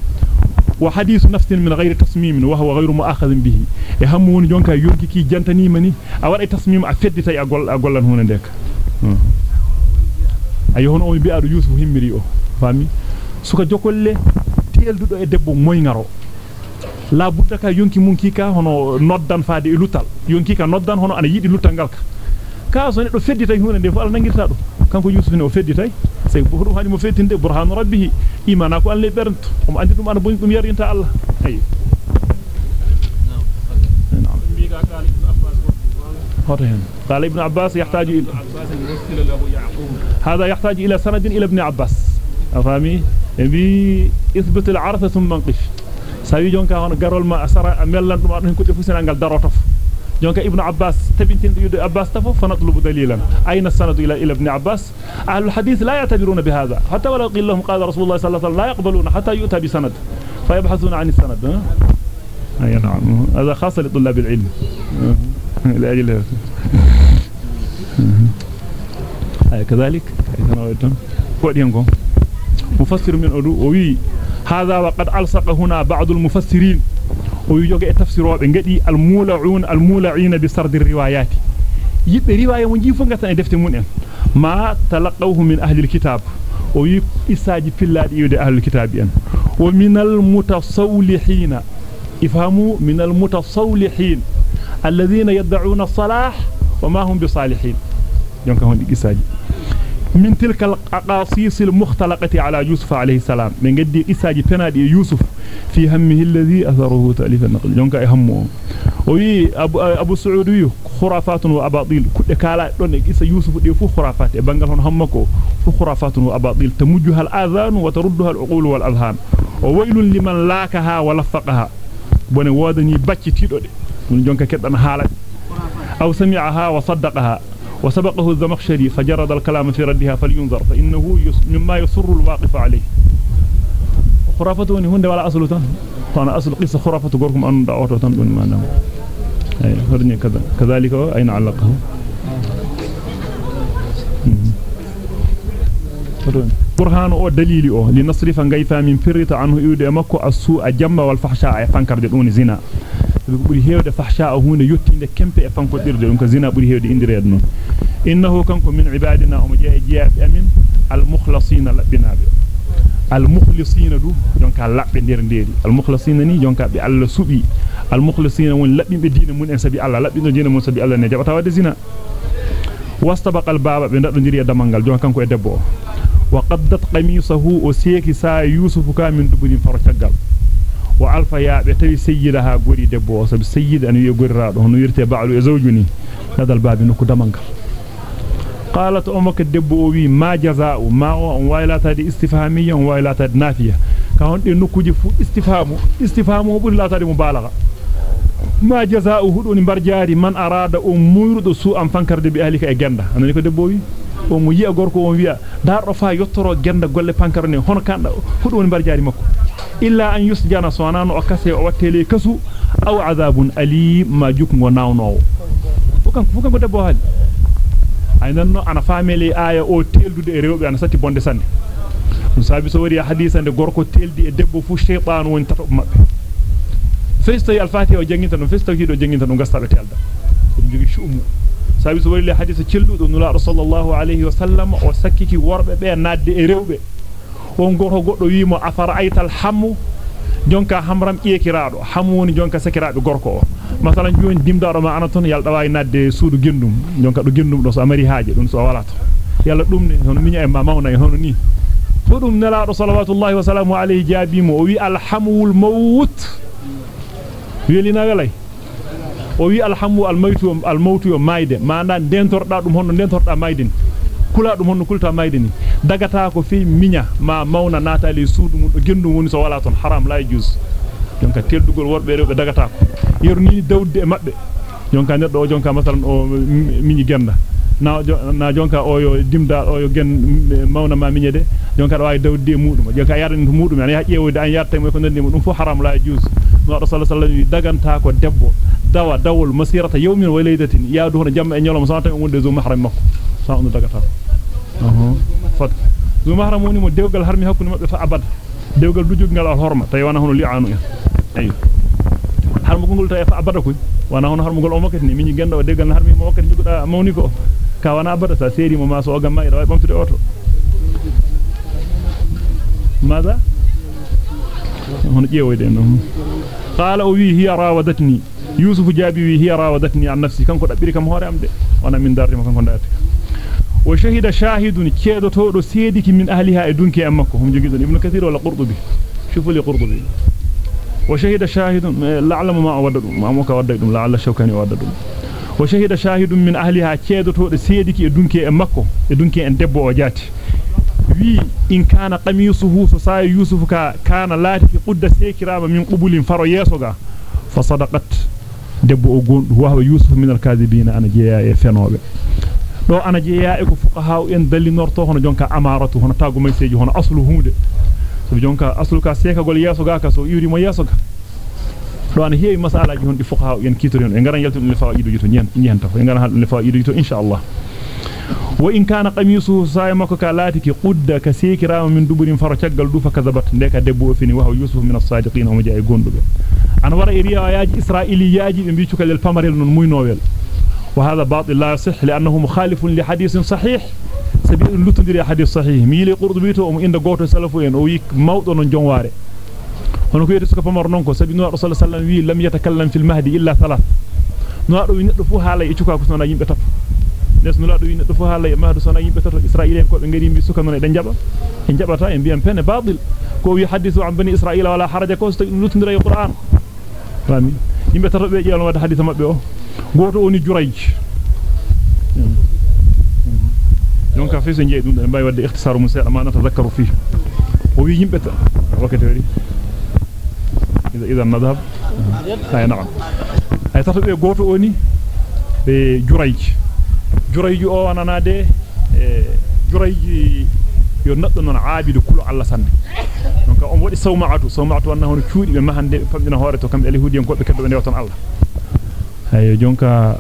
وحديث نفس من غير تصميم وهو غير مؤاخذ به e hammu woni jonka yonki ki jantani mani a wada tasmim a feddita a gol a gollan hono o bi'ado yusuf himmiri o fami suka jokolle teldudo e debbo moy ngaro la budda ka yonki mun kika hono noddan faade e lutal yonki ka noddan hono ana yidi lutal ka so ne do feddita hunde de fu al nangirta do kanko yusuf ne o fedditay sey bu hani mo fettinde burhan rabbih imana ko alle bernto o andi dum ana boni dum yarinta allah ayi قال ابن عباس يحتاج إلى هذا يحتاج إلى سند إلى ابن عباس أفهمي بي اثبت العرث ثم انقش ساوي جونكا هون غارول ما اسرا ملان دum adon ko defusina ngal دونك ابن عباس تبين تند عباس تفو فنطلب دليلا. أين السند إلى إلى ابن عباس؟ أهل الحديث لا يعتبرون بهذا. حتى ولو قيل لهم قال رسول الله صلى الله عليه وسلم لا يقبلون حتى يؤتى بسند. فيبحثون عن السند. أي نعم. هذا خاص لطلاب العلم. أه. لاجل أه. أه. كذلك؟ مفسر من أدو هذا وقد ألصق هنا بعض المفسرين. ويجوغي تفسيروا بنغدي المولعون المولعين بسرد الروايات. يبقى رواية من جيفو غتا دفتي مون ما تلقوه من أهل الكتاب. وي إساجي في الله يودي أهل الكتاب ين. ومن المتصولحين. افهموا من المتصولحين. الذين يدعون الصلاح وما هم بصالحين. دونك هون إساجي من تلك القصاص المختلقة على يوسف عليه السلام. من قد إساجي فنادي يوسف في همه الذي أثره تأليف النقل جونك يهمه وي أبو, أبو سعود خرافات وأباطيل. كل كالا إسا يوسف دي فو خرافات. بانغال هون همكو فو خرافات وأباطيل. تمجها الآذان وتردها العقول والأذهان. وويل لمن لاكها ولفقها. بني وادني باتي تيدو دي. من حالات أو سمعها وصدقها. وسبقه الزمخشري فجرد الكلام في ردها فلينظر فإنه مما يسر الواقف عليه. خرافته ني هنده ولا اصل تان؟ فانا أصل قصة خرافته غوركم ان دعوته تان دون ما كذا. كذلك أين علقه؟ برهان أو دليل أو لنصرف غيفا من فرت عنه يود مكو السوء جم والفحشاء فانكرد دون زنا buri heewde fahsha hunde yottinde kempe e fankodirde dum ko zina buri heewde indireede non innahu kanko min ibadina o mo jeeya jeeyabe amin al mukhlasina labbinabe al mukhlisina du jonka labbe der ndeeri al mukhlisina ni jonka be alla subi mukhlisina won labbimbe diina mun en sabi alla labbindo diina mun sabi alla ne jabata wade zina wastabaqa al baba be ndado ndiri e damangal e وقدت قميصه وسيكي سا يوسف كان من دبرين فرتغال وعلف يا بتي سيدها غوري دبو سب سيد ان يغور راد هو يرتي بعلو زوجني. هذا الباب نكو دمانغال قالت أمك دبو وي ما جزاء ما ان وايلات هذه استفهامية وايلات نافية. كان دي نكو جي فو استفهام استفهام بالله تعالى مبالغة. Ma jazaa'u hudoni barjaari man arada um muyrudo su am fankarde bi ahlika e genda anani ko debbo wi o mo yi'a gorko on wi'a dardo fa yottoro genda golle pankarne hono kanda hudoni barjaari makko illa an yusjana sonano o kase o wattele kasu aw azabun alim ma jukngo nawnowo fukan fukan ko debbo hali ay nanno ana famele aya o teldude e rewbe ana satti bonde sanne dum sabi so wari hadisa de gorko teldi e debbo fu shaytan woni tato mabbe gastabe telda dum jogi shumu sabi so wari hadisa celludo nula sallallahu alayhi wa sallam o sakkiki worbe be nadde e rewbe won goto goddo wiimo afara aytal hamu jonka hamram ekiraado hamu woni jonka sakiraabe gorko o masalan joni dimdaado ma ana ton yalda way nadde suudu gendum jonka do gendum do so amari haaje dum so wala to yalla dum ne hono minya e ma mawna e hono ni to dum nelaado salawatullahi wa salamu alayhi jabimo o wi alhamul maut welina welay o wi alhamu almaytu almautu yo mayde manda dentorda dum hono dentorda mayden kula dum honno kulta mayde ni dagata ko fi minya ma mauna natali suudu mun do gendu woni so wala ton haram la juz jonka teldugol worbe rewbe dagata ko yerni dawde e mabbe jonka neddo o jonka masalan o miñi genda na na jonka o yo dimda o yo gen mawna ma miñede jonka wawi dawde mudum jonka yarani mudum an ya ƴewde an yarta mo ko nandi mudum fu haram la juz no do sallallahu alaihi wasallam daganta ko debbo dawa dawul masirata yawmin wa laylatin yaadu hono jamma e nyolom sa tan wonde zo mahram makko sa on dagata uh fat zo mahram woni mo dewgal harmi hakkunde mabbe fa abada dewgal dujugal al horma tay wana hono li'anu en ayi harmo gongol tay fa abada koy wana hono harmo gol o makati ni miñi genda o dewgal harmi mo wakati juguda mawni ko ka wana abada sa seri mo ma so o gamma ida way bamtude oto ماذا هنا جيويده انه قال هي راودتني. يوسف جابي هي راودتني عن نفسي. كان كو دبري كم هوري امده وأنا من دارتي كان كو داتي وشهد شاهد كيدو دو سيدك من أهلها ادونكي أمكو. هم جيدون ابن كثير ولا قرطبي؟ شوفوا لي قرطبي. وشهد شاهد لا اعلم ما ودد ما موكا ودد لعل شوكاني ودد وشهد شاهد من أهلها كيدو دو سيدك ادونكي أمكو. ادونكي أن دبو أو جاتي. Wi in kana qamisuhu so sa yusuf ka kana lati fi qudda sekirama min qubulin faro yeso ga fa sadaqat debbo o gondu wa yusuf min al-kadhibina ana jeya e fenobe do ana jeya e ko fuqaha en dallinorto hono jonka amaratu hono tagu may seji hono aslu hunde so jonka aslu ka seka gol yeso ga ka so yuri mo yeso ga do ana heewi masalaji hon di fuqaha en kitori en ngaran yaltu le fawaidu jito nyen nyenta ko en ngaran le fawaidu jito inshallah وإن كان قميصه سايمك كالاتك قد كسيكرا من دبر فرشقل دوفا كذبت. لك دبو فيني وهو يوسف من الصادقين هم جاي قون دبو. أنا وراء رياج إسرائيلي ياجي بيشوك للفمر النموي نويل. وهذا بعض لا يصح لأنه مخالف لحديث صحيح. سبيل لتدري حديث صحيح. ميلي قرد بيتو أم إن دقوت سلفوين ويك موت أن جنواري هناك يرسك فمر نونكو. سبيل نوار صلى الله عليه وسلم لم يتكلم في المهدي إلا ثلاث. نوار وينقفوها على يتشوكا كسنا يمبتف nesno lado wi neddo fu haala e mahdu sona yimbe tato isra'ilen ko be ngari mbi suka non e jaba e jabata e bi'am pene batil ko wi hadithu an bani isra'ila wala haraja ko lutundira e qur'an fami yimbe tato be jeelo wada haditha mabbe o goto woni jurayj donc ka fese jeey dum bay wadde ikhtisaru musal ma natadhakkaru fi o wi yimbe ta wakati wari إذا إذا نذهب أي نعم أي تطبيق قوته أني بجريج جريج أو أنا نادي جريج ينقل من عابد كل الله سنة donc on wadi sawma'atu sawma'atu anna hono cuudi be mahande famdina hore to kambe alihudi en ko be keddo be newton Allah ay jonka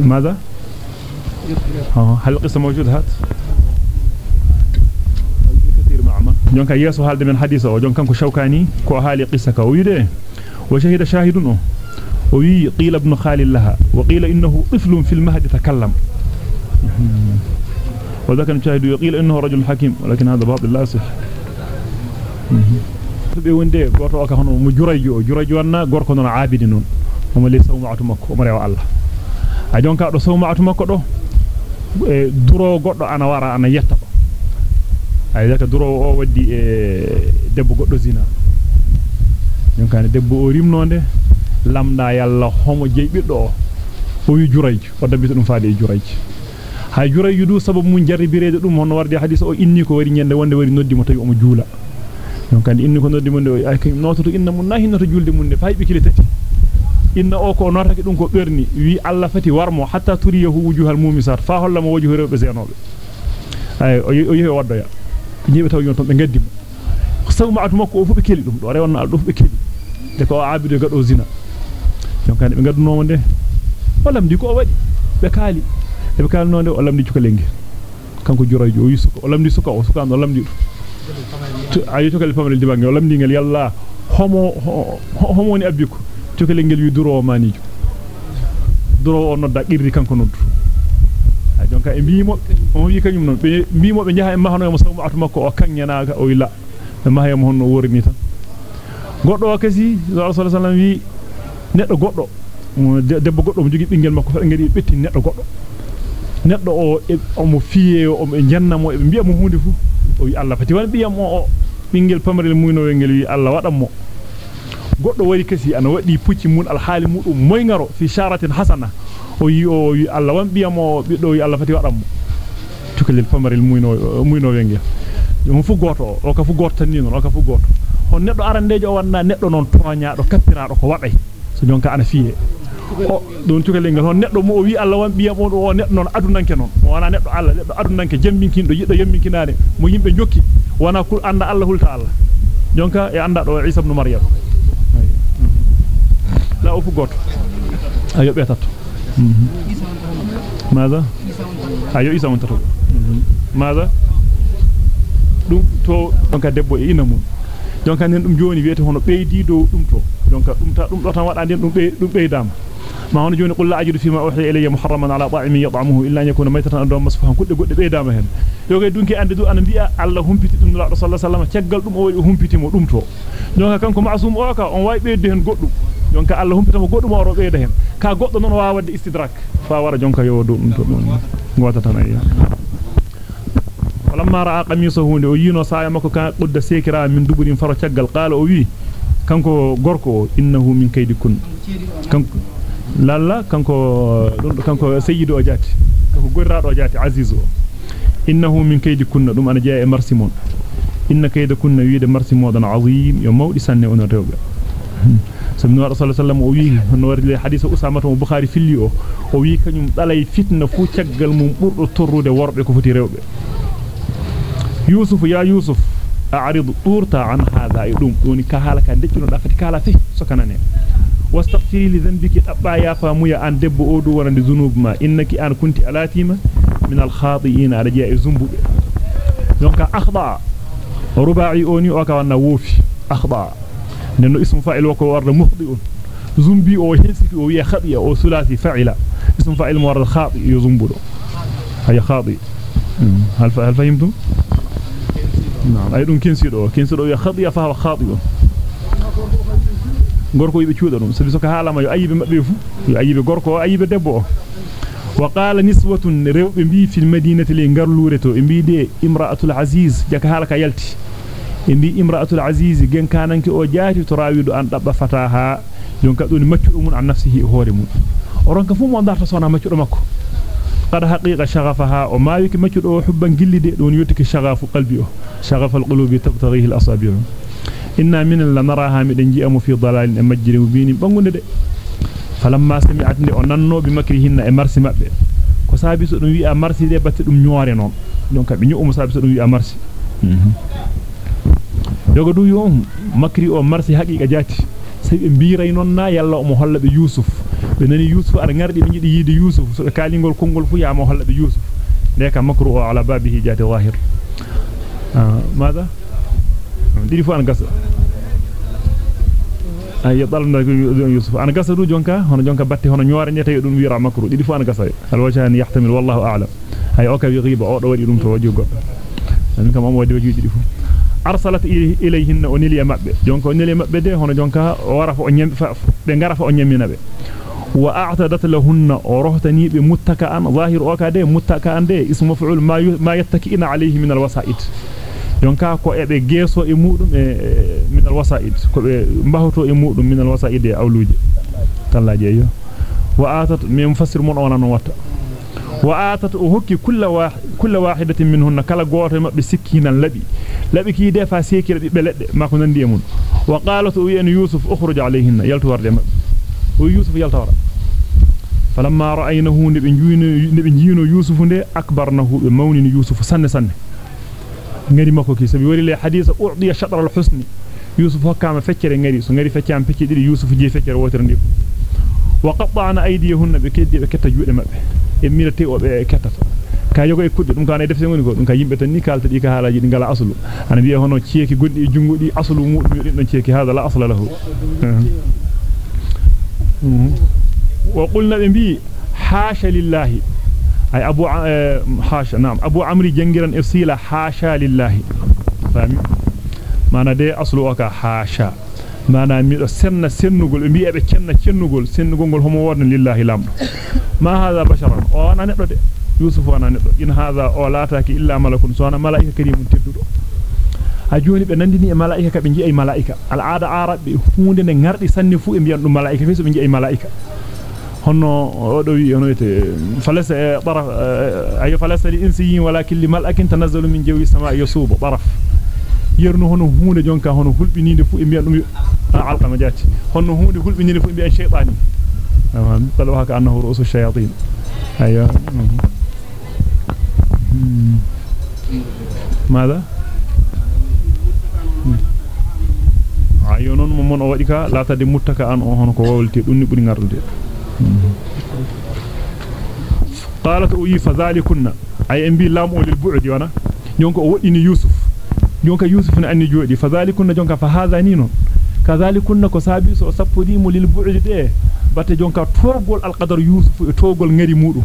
ماذا هل القصة موجود هات كثير معما jonka yeso halde men hadisa o jonkan ko shawkani ko haali qissa ka o yide وي قيل ابن خالد لها وقيل إنه طفل في المهد تكلم. وذا كان شاهد يقيل إنه رجل حكيم ولكن هذا بعض اللاسح تبي وندي قرط أكهن مجرج جرج وأنا قرط كنا عابدينون هم اللي سووا معتمك أمر يا الله عجون كارو سووا معتمك ده إيه، درو قرط أنا وراء أنا يتبع عجون كدرو ودي إيه، دبو قرط زينا. يوم كان دبو ريم نونده lamda yalla homo jeybiddo o o wi jurayjo o dabbita dum faade e jurayjo hay jurayjo du sababu mun jarribirede dum hono wardi hadith o inni ko wari nyande wonde wari noddi mo tawi o mo juula donc kandi inni ko noddi mun de ay kay nototo inna mun nahi noto julde mun de fay bikile tati inna o ko notake dum ko berni wi alla fati warmo hatta turiyahu wujuhal mumisat fa holla mo wajhu rewbe zenobe ay o yehi waddo ya nyibe taw yon ton be gaddimo sawmaatu makko o fu be keli dum do rewna al do fu be keli de ko aabido gado zina donc kandi be gadduno mo de walam di ko wadi be kaali. Be kaali nonde o lamdi cuka lengi kanko joroyjo o yisuko o lamdi suka o suka no lamdi du ayi cuka le pamel dibangi o lamdi ngel yalla homo homo ni abbiko cuka lengel wi duro o manijo duro o nodda qirri kanko noddu. Ha jonka e biimo o wi kanyum non be biimo be jaha e mahano mo sawu atu makko o kanyana o ila be mahaya mo honno worni tan. Goddo kasi rasul sallallahu alaihi wasallam wi neddo goddo debbo goddo mo jogi bingel makko fa ngari betti neddo goddo neddo o o mo fiye o be jannamo e bi'a mo hunde fu o wi Allah fati wan biyam o bingel pamarel muyno ngel wi Allah wadam mo goddo wari kasi ana wadi pucci mun al hali mudum moy ngaro fi sharatin hasana o yi o wi Allah wan biyam o biddo wi Allah fati wadam mo cukalel famarel muyno muyno wengia mo fu goto o ka fu goto tan ni non o ka fu goto hon neddo arandejo o wanna neddo non toñaado kappiraado ko wabay so jonka ana fiye o don cukalel ngal hon neddo mo wi Allah wan biyam on o neddo non adunanke non wana neddo Allah neddo adunanke jambinkindo yiddo yamminkinade mo yimbe jokki wana kul anda Allah hulta Allah jonka e anda do Isa ibn Maryam la o fu goto ayo betato ماذا ayo isa on tato ماذا dum to donka debbo e ina mun donka nen dum joni wiete hono beydi do dum to donka dum ta dum do tan wada den dum be dum beydama ma hono joni qul la ajidu fima uhiya ilayya muharraman ala ta'imin yat'amuhu illa an yakuna maytatan aw masfuhan kudde godde beydama hen yoga dunki ande du ana bi'a Allah humpiti dum la sallallahu alaihi wasallam ceggal dum o wadi humpiti mo dum to donka kanko ma'sum o ka on way beyde hen goddum jonka Allah humpita mo goddum o ro beyda hen ka goddo non waa wadde istidrak fa wara jonka yo do dum to don gota tan ayya ولما رأى قميصه لأيين صايمك كان قد سيكرا من دبر فرى تقل قال أوي كانكو غوركو إنه من كيد كن كانكو لا لا كانكو كانكو سيد أجات كانكو غرار أجات عزيزو. إنه من كيد كن دم أنا جاي مرسمون. إن كيد كن يويد مرسمون عظيم يومو لسنة أنا روغا sabnu rasul sallallahu alaihi wasallam wi honor le hadith usama to bukhari filli o o wi kanyum dalay fitna fu tiagal mum burdo torrude worbe ko futi rewbe yusuf a'rid turta an hadha idum doni ka halaka deccino da fati kala fi sokanane واستغفري لذنبك تبا يا فامويا أن دبو أودو ورند ذنوب ما إنك أن كنت الاتيما من الخاطئين. رجاء ذنوب دونك أخضع. رباعي أوني أو كان ووفي. أخضع. ننو اسم فاعل وكو ورد مخطئ زنبي هنسكي أو ويا خطئ أو ثلاثي فاعل اسم فاعل مورد خاطئ يزنبو هي خاطئ. هل فهمتم؟ نعم اي دون كينسيدو كينسيدو يا خاطيا فهو خاطئ غوركو يبي تشودانو سبي سوكا حالما ايبي مبهو ايبي غوركو ايبي دبو وقال نسوه ريوبي بي في المدينة لي غارلورتو امبي دي امراه العزيز جاك حالكا يالتي امبي امراه العزيز جن كاننكي أو جاتي تراويدو ان دبا فتاها دونك دوني ماتشودو مون عن نفسه هوري مون اورانكا فومو اندارتا سونا ماتشودو ماكو don yottiki shaghafu qalbi o shaghafal qulubi tabtaghihi al asabi' inna min la naraha mi den ji'amu fi dalalin e majjiri mubini bangunde de falamma sami'at ni o nanno bi makrihinna e marsi mabbe ko sabi so dum wi'a marsi de batte dum nyoore non donc bi nyuumu sabi so dum wi'a marsi yoga du yo makri o marsi haqiqa jati sai be biiray non na yalla o mo holla be yusuf be nani yusuf ar ngardi be yidi yidi yusuf so be kalingol kongol fu ya mo holla be yusuf de ka makru ala babihi jati zahir ماذا an gasa ay dalna yusuf an gasa du jonka hono jonka batti hono nyoore nyata dum wira makru didi fu an gasa al wajhan yahtamil wallahu a'lam ay o ka ghiba o do wadi dum to wadi goddo an kam am wadi wadi didi fu arsalat ilayhinna onili mabbe jonka onili mabbe de hono jonka wara fo o nyambi fa be ngara fa o nyammina be wa a'tadat lahunna o rohtani be muttaka'an zahir o ka muttaka'an de ismu maf'ul ma yattaki'ina alayhi min alwasa'id jonka ko ebe geso e mudum e min alwasa'id ko be mbahoto e mudum min alwasa'id e awluje tallaje yo wa atat mi mufassir mon ona non watta وآتت أهكي كل واحد كل واحدة منهن كلا جوار ما بسكين اللبي لبي كي دافع سيكي لبي بلد ما كنا نديمون وقالت أن يوسف أخرج عليهن. يلتوار دم ويوسف يلتوار فلما رأينه نبن جين يوسف أكبرنه مون يوسف سن سن. ngari mako ki sabi wari le hadith urdi shatr al husn yusuf hakama fecere ngari so ngari fecce am pecce didi yusuf je fecere wotere ndi wa qatta'na aydihunna bikid bikata juude mabbe e milate o be kettata ka yogo e kudde dum kana defte ngoni ko dum ka yimbe tan ni kalta di ka halaji di ngala aslu ana biya hono cieki gondi e jungudi aslu mudum yodin don cieki hada la asla lahu wa qulna bi hasha lillahi ay abu hasha naam abu amri jangiran ifsila hasha lillahi fami mana de aslu waka hasha mana mi do senna sennugol bi e be cenna cennugol sennugol gol homo wodna lillahi lamdo ma hada basharan o wana neddo de yusuf wana neddo in hada o lataki illa malakun sona malaika karimun teddudo ha joni be nandini e malaika ka be ji ay malaika al aada arabe hunde ne ngardi sanni fu e biyan dum malaika fi so be ji ay malaika honno odo wi ono wete falasa e taraf ay falasa li insiyin walakin li malakin tanazzalu min jawi samaa yasubu taraf yerno hono hunde jonka hono hulbininde fu e biya dum alqama jati hono hunde hulbininde fu e biya shaytani tamam qalu haka annahu ru'usu shayatin aywa ماذا ayo non mo mon o wadi ka latade muttaka an on hono ko wawlti dum ni buri ngardude qalat uyi fadhalikunna ay en bi lamu lil bu'di wana jonko o wodini yusuf jonka yusuf ne anni jodi fadhalikunna jonka fa hadha ni non kadhalikunna ko sabi so sappodimo lil bu'di de batte jonka togol al qadar yusuf e togol ngari mudum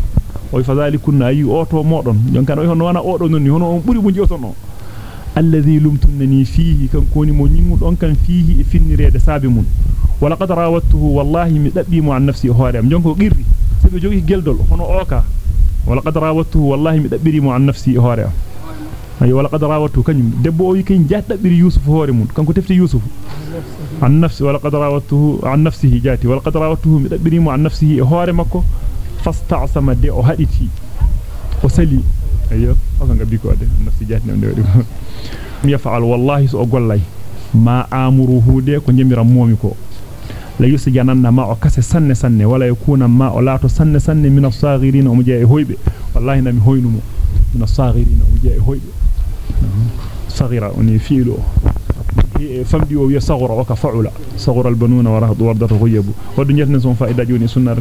o fadhalikunna ayi oto modon jonka no hono wana odo non ni hono on buri mo jotono alladhi lumtunni fihi kan koni mo nyimu don kan fihi e finnirede sabi mun wala qad rawattuhu wallahi mi dabbi mu an nafsi hoorem jonko girri sebe jogi geldol hono oka wala qad rawattuhu wallahi mi dabbiri mu an nafsi hoorem ay wala qad rawattu kanyum debbo o wi ken jaddabbiri yusuf hoore mun kanko tefti yusuf an nafsi wala qad rawattuhu an nafsihi jati wala qad rawattuhu mi dabbiri mu an nafsihi hoore makko fasta'sama de o haditi o sali ayo o kan gabbi ko de nafsi jati nem de wadi yaf'al wallahi so gollay ma amuruhu de ko jemiram momi ko la yusjananna ma o kase sanne sanne wala yakuna ma o lato sanne sanne min as-saghirin o mujaa e hoybe wallahi nami hoynumo min as-saghirin o mujaa e hoybe saghira oni fiilo famdi o wiya saghura o ka fa'ula saghura al-banuna wa rahdu wardatu ghayabu wadu jetne son faida joni sunnar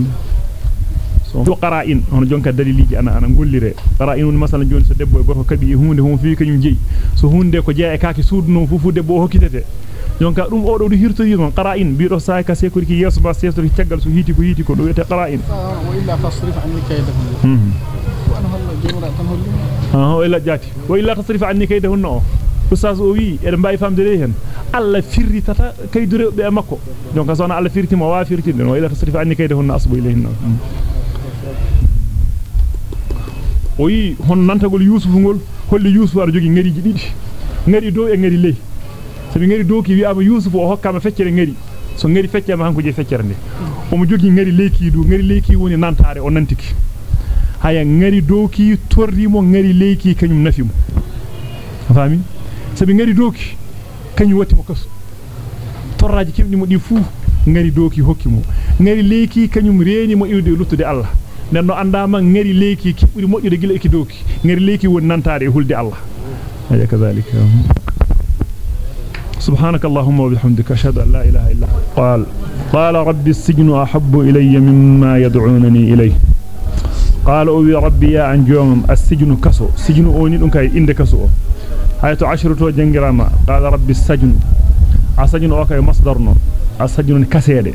so qara'in hono jonka daliliji ana ana gollire qara'in masalan joni so debbo e gorko kabi e hunde hum fi kanyum jeyi so hunde ko jeya e kaake suuduno fu fu debbo hokkitete jonka dum odo du hirtori non qara'in biido saay ka sekuri ki yeso ba sesori tiagal so hiti ko hiti ko do wete qara'in wa illa tasrif anni kaydahum wa ana halla jawra tan holli ها ولا جاتي. ولا تصرف عني كيدهن أستاذ اووي آدم باي فام ديهن الله فيرتتا كيدرو بي ماكو دونك سونا الله فيرتي ما وا فيرتي دون ولا تصرف عني كيدهن اصب إليهن. وي هون نانتغول يوسف غول هولي يوسف ار جوغي نغيري جيدي نغيري دو نغيري لي سبي نغيري دو كي وياما يوسف أو حكام فتشري نغيري so ngari fecciama hanko je fecciarnde o mo jogi ngari leeki du ngari leeki woni nantare o nantiki haya ngari doki torrimo ngari leyki kanyum nafimo fami sabi ngari doki kanyum watti mo kaso torraji kemdi mo di fu ngari doki hokkimo ngari leyki kanyum reeni mo iwde luttude Allah nenno andama ngari leyki kiburi modjude gila e doki ngari leyki woni nantare e hulde Allah haya kazalika سبحانك اللهم وبحمدك أشهد أن لا إله إلا قال قال ربي السجن أحب إلي مما يدعونني إليه قال أبي ربي يا عن جوم السجن كسو. سجن أوني كاي إند كسو. حيث عشرة جنجراما. قال ربي السجن. السجن أوكي مصدرنا السجن كسيدي.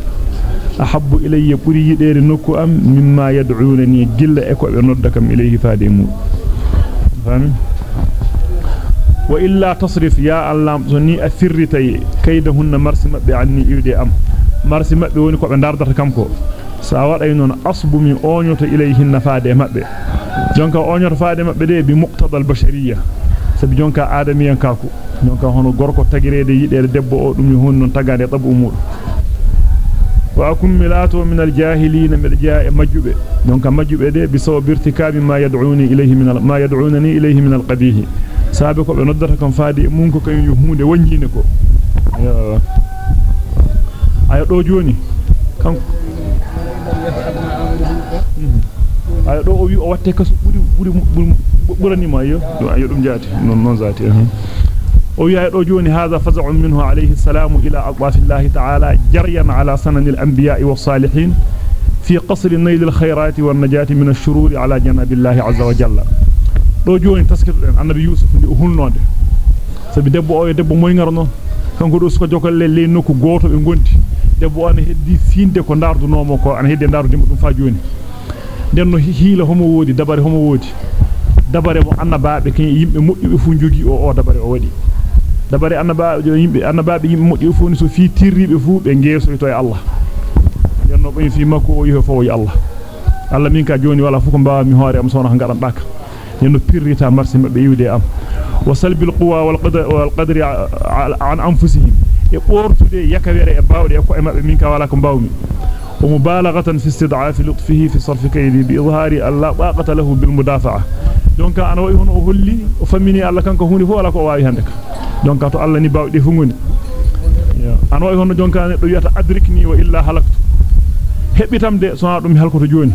أحب إلي بري دير نكو أم مما يدعونني. جل إكو بنردكم إليه فادمو. فاهمين وإلا تصرف يا الله. زني أثرتي كيدهن مرسي مبي عني إيدي أم مرسي مبي ونكو بنداردة أي نون أصب من أونيوت إليهن فادي مبي جونكا أونيوت فادي مبي دي بمقتضى البشرية sabi jonka adamiyan kaku jonka hono gorko tagirede yidere debbo o dum hon non tagade tabu mudum wa akum milato min aljahilin mil jaa majube jonka majube de bi sawbirtikabi ma yad'uni ilayhi min ma yad'unani ilayhi min alqabih sabe ko be noddata kam faadi mun ko kany hunde wonjine ko ayo do joni kan ayo do o wi o watte kasu buri buri burani ma yo ayo dum jaati non non zaati o wi ayo do joni hadha faz'un minhu alayhi salam ila aqwafillahi ta'ala jaryan ala sananil anbiya'i was salihin nail al khairati wan najati min ash-shururi ala janabillahi azza wa jalla do joni taskitu den annabi yusuf ndi hulnode sabi debbo o debbo moy ngarno kanko do suko jokalle le nokku goto be gondi debbo ana heddi finde ko dardunomo ko ana heddi dardimo dum fa joni denno hiila homo wodi dabare homo wodi dabare mo annabaabe ken yimbe moddibe fu jogi o o dabare o wadi dabare annabaabe yimbe annabaabe yimbe moddibe fu so fi tirribe fu be ngeeso to e Allah denno be fi makko o yiho fo yi Allah Allah min ka joni wala fu ko mbaa mi hoore am sona ngadan daka denno pirrita marsi mabbe yiwde am wa salbil quwa wal qadar wal qadri an anfusihim e bortude yakawere e bawde e ko e mabbe min ka wala ko bawmi ومبالغة في استضعاف لطفه في صرف كيده بإظهار الله طاقة له بالمدافعة donc ana way hono o holli o famini Allah kanko hunde fu ala ko waawi hande ka donc to Allah ni bawdi fu ngoni ana way hono jonka do wiata adrikni wa illa halaktu hebitamde so dum halkoto joni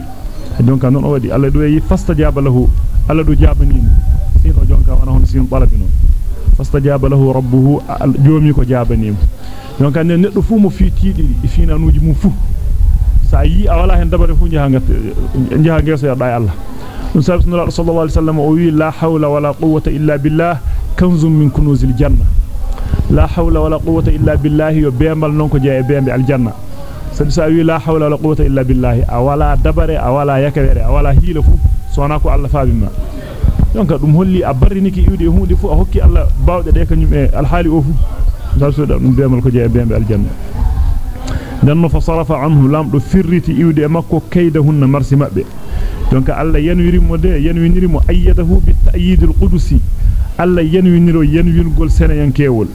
donc non o wadi Allah do yi fastajaba lahu Allah do jabanimo sin o jonka wana hono sin talabi non fastajaba lahu sa yi a wala hen dabare fu jaha ngat jaha geso ya day Allah. نسابس نلا صلى الله عليه وسلم وي لا حول ولا قوة إلا بالله كنز من كنوز الجنة لا حول ولا قوة إلا بالله يبيمل نونكو جاي بيمل الجنة سنساوي لا حول ولا قوة إلا بالله أولا دبر أولا يكبر أولا هيل فو سوناكو الله فابما donc dum holli a barriniki iwde hunde fu a hokki Allah bawde de kanyum e alhaali o fu. Dalso dum bemal ko jey bembe aljanna. Danno fa sarafa anhu lamdo firriti iwde makko kaydahunna marsi mabbe donc Allah yanwirimo de yanwinirimo ayyadahu bi ta'yidil qudusi Allah yanwiniro yanwilgol seneyankewol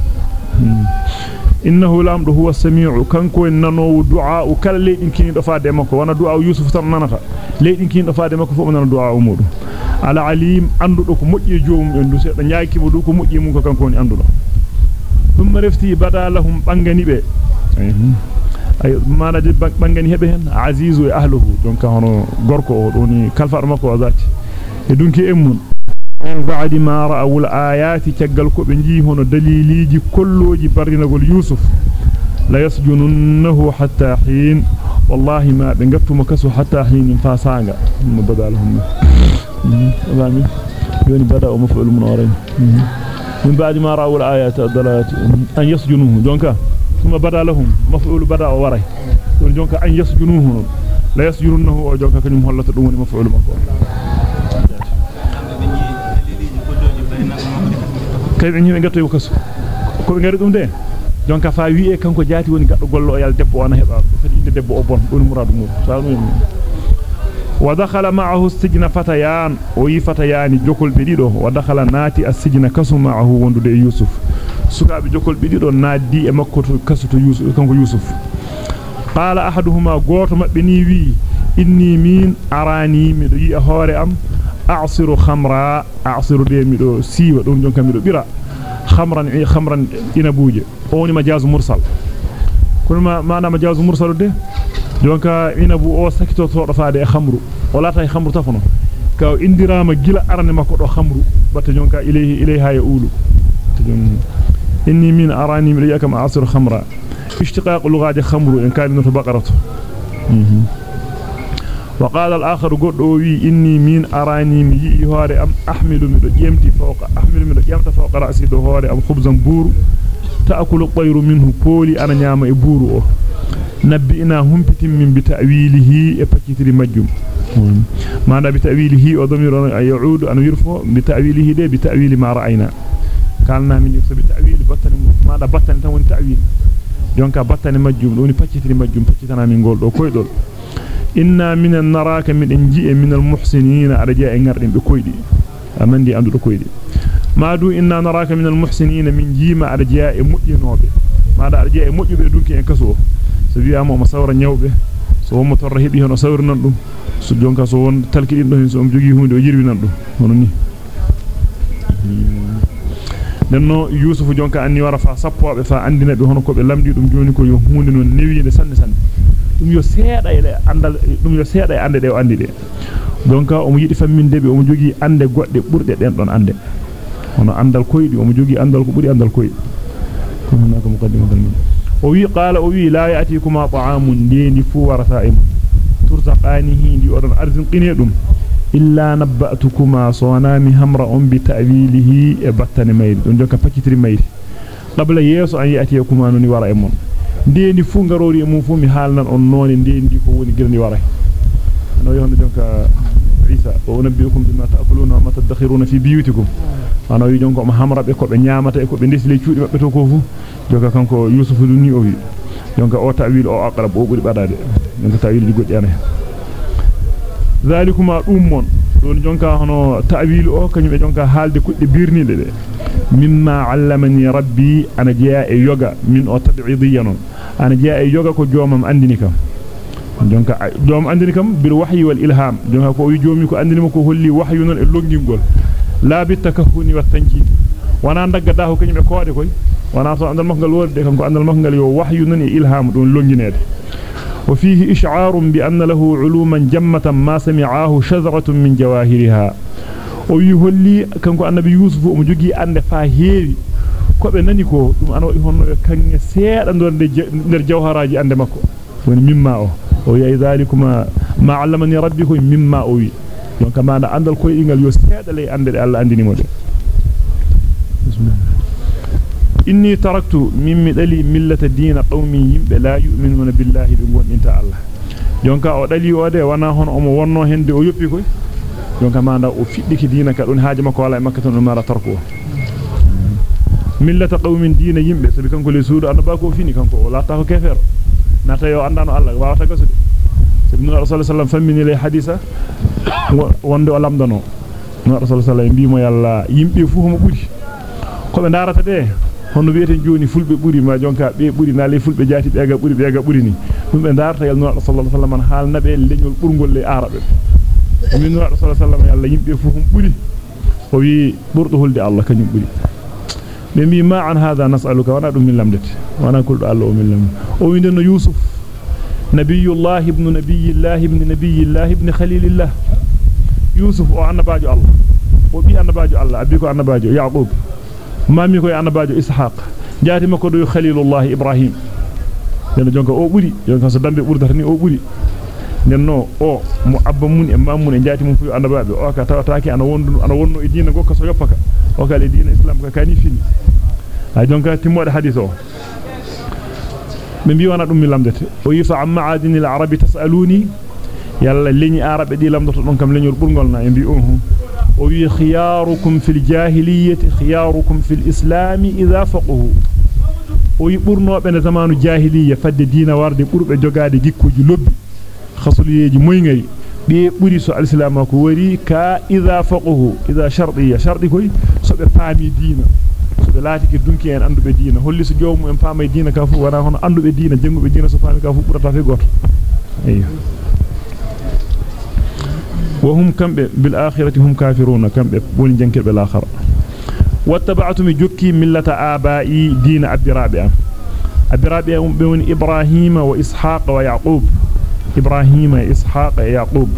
innahu lamdu huwa samiu kanko en nanowo du'a kala leedin kini do faade makko wana du'a yusuf tan nanata leedin kini do faade makko fu nana du'a mudum ala alim andudo ko mojji joomum en du sedda nyaaki mo du ko mojji mum ko kanko woni andudo dum refti badalahum bangani be ay maanaji bangani hebe hen azizu e ahluhu donc hono gorko o doni kalfa makko azati e dunki emmun on baadi ma ra'awul ayati tagal ko be ji hono daliliji kolloji barinagol yusuf la yasjununnahu hatta hin wallahi ma be gattuma kaso hatta hin fa sanga mo badalahum amin yoni bada maful mun oren min baadi ma ra'awul ayati dalalati an yasjunuhu donc ثم بدا لهم مفعول بدا ورأي. دونك أن يسجنوه. لا يسجنوه أو دونك كنم هلت دوم مفعول مكو كاي ني نغا توي وكاس كو غير دوم دي دونك فا وي اي كانكو جاتي وني غادو غولو يال ديبو أنا هبا فدي ديبو أو بون بون مراد مو. سالو يم ودخل معه السجن فتيان. وي فتيان جوكل بيدو ودخل ناتي السجن كاسو معه وندو دي يوسف. Sukaabe jokol be dido naadi e makko to kasuto yusuf kanko yusuf qala ahaduhuma goto mabbe ni wi inni min arani mi do yi hoore am a'siru khamra a'siru de mi do siiwa dum jonka mi do bira khamran e khamran inabuje oni majaz mursal kono ma mana majaz mursal de jonka inabu o sakito to do faade e khamru wala tay khamru tafono ka indirama gila arane makko do khamru batta jonka ilayhi ilayha ya ulu inni min arani mi yakam a'siru khamra اشتقاق لغة خمر إن كان بقرة. وقال الآخر قد وي إني من أراني مي هوري أم أحمل من يمتي فوق أحمل من يمت فوق رأسي دو هوري أم خبزا بور. تأكل الطير منه بولي أنا نعم إبور نبئنا هم من بتأويله إبكتر مجم ماذا بتأويله وضمير يعود أن يرفع بتأويله ده بتأويل ما رأينا. قالنا من يكسب بتأويل بطن ماذا بطن تون تأويل jonka battane majjum doni paccitiri majjum paccitana min gol do koydol inna minan naraka min ji'e minal muhsinina ada jaa e ngardin be koydi amandi andu do koydi madu inna naraka minal muhsinina min jima ada jaa e mojjinobe mada ada jaa e mojjube dunki en kaso so wi'ama mo sawra nyawbe so won mo torra hebi hono sawrinan dum so jonka so won talkidin do hen so um jogi hunde o jirwinan dum hono ni nenno yusufu jonka anni wara fa sappobe fa andina be hono ko be lamdi dum joni ko yo hunde non newiinde sanne sanne dum yo seeda e andal dum yo seeda e ande de o andi de donc o mo yidi famminde be o mo jogi ande godde burde den don ande hono andal koydi o mo jogi andal ko buri andal koydi ko hunaka muqaddimatan min o wi qala o wi la ya'tikuma ta'amun dendi fu warata im turzaqanihi ndi odon arzin qine dum e pakitri mayri qabla yeso an yati kuma noni wara e mon ndendi fu ngarori e mum fu mi halnan on noni ndendi ko woni girni wara no yondo jonka isa wa unabbiukum bima ta'kuluna wa ma tadakhiruna fi biyutikum ana wi jonko ma hamra be ko be nyaamata e ko be desli cuudi mabbe to ko fu joka kanko yusufu dunni o wi jonka o ta'wil o aqrab o buri badade jonka ta'wil di goddi ana de mimma allamani rabbi ana jaa e yoga min o tad'idiyan ana jaa e yoga ko jomam andini kam jonka doom andini kam bil wahyi wal ilham jonka ko wi jomi ko andini ko holli wahyu non e longingol la bi takahuni wat tanjid wana dagga da ko kanyum e koode koy wana so andal makgal worde kam ko andal makgal yo wahyu non e ilham don longinede وفيه إشعار بأن له علوما جمة ما سمعاه شذرة من جواهرها ويهولي كانكو النبي يوسف ومجوغي أن فاهيري dum an wadi honno kange seeda ndonde nder jawharaji ande makko woni mimma o o yayi zalikuma ma allamani rabbi ko mimma o wi donc maana andal koy ingal yo seeda lay ande Allah andini mo de inni taraktu mimmi dali millata diina qawmi yimbe la yu'minuna billahi bi gondinta Allah jonka o dali o de wana hon o mo wonno hende o yoppi koy jonka maana o fiddiki diina ka don haaje makko wala e makka ton mara tarko millata qawmin diina yimbe sabi kanko le suudu annaba ko fini kanko o laata ko kefero nata yo andano Allah waawata gasude sabi no rasul alaihi fammini le hadisa wonde o lamdano no rasul alaihi biimo yalla yimbe fu homo buri ko be darata de hono wiete joni fulbe buri ma jonka be buri na le fulbe jaati be ga buri be ga buri ni dum be darata yalla no sallallahu alaihi wasallam hal nabe leñol burgol le arabe min rasul sallallahu alaihi wasallam yalla yimbe fu homo buri o wi burdo hulde Allah kanyum buri بمي ما عن هذا نسألك وأنا دم من لمدت وأنا كل الله من لم ومن يوسف نبي الله ابن نبي الله ابن نبي الله ابن خليل الله يوسف وأنا باجو الله وبي أنا باجو الله ابيكو أنا باجو يعقوب كو أنا باجو اسحاق جاتي مكو دو خليل الله إبراهيم den jonka o buri jonka so dambe burdata ni o buri nenno o mo abba mun e mamun e jati mun fu andababe o ka tawataaki ana wondu ana wonno e diina gokka so yoppaka o ka le diina islam ka kani fini ay jonka timode hadith o be bi wana dum mi lamdete o yifa amma adini al arabi tasaluni yalla leñi arabe di lamdoto don kam leñol burgol na e bi o وي خياركم في الجاهلية خياركم في الإسلام إذا فقه وي برنو بين زمان الجاهلية فد دين وارد قرب جوغاد جيكو جلوب خصولي جموين بي بريسو الإسلام كوري كا إذا فقه إذا شرطي شرطي كوي سبب فامي دين sobe lati ke dunki en andube diina. Holli so joomu en famay diina ka fu wana hono andube diina jengube diina so famay ka fu burata fe goto ayyo وهم كم بالآخرة هم كافرون كم بون جنكر بالآخرة. واتبعت مجكي ملة آبائي دين عبد رابع عبد رابع بون إبراهيم وإسحاق ويعقوب. إبراهيم إسحاق يعقوب.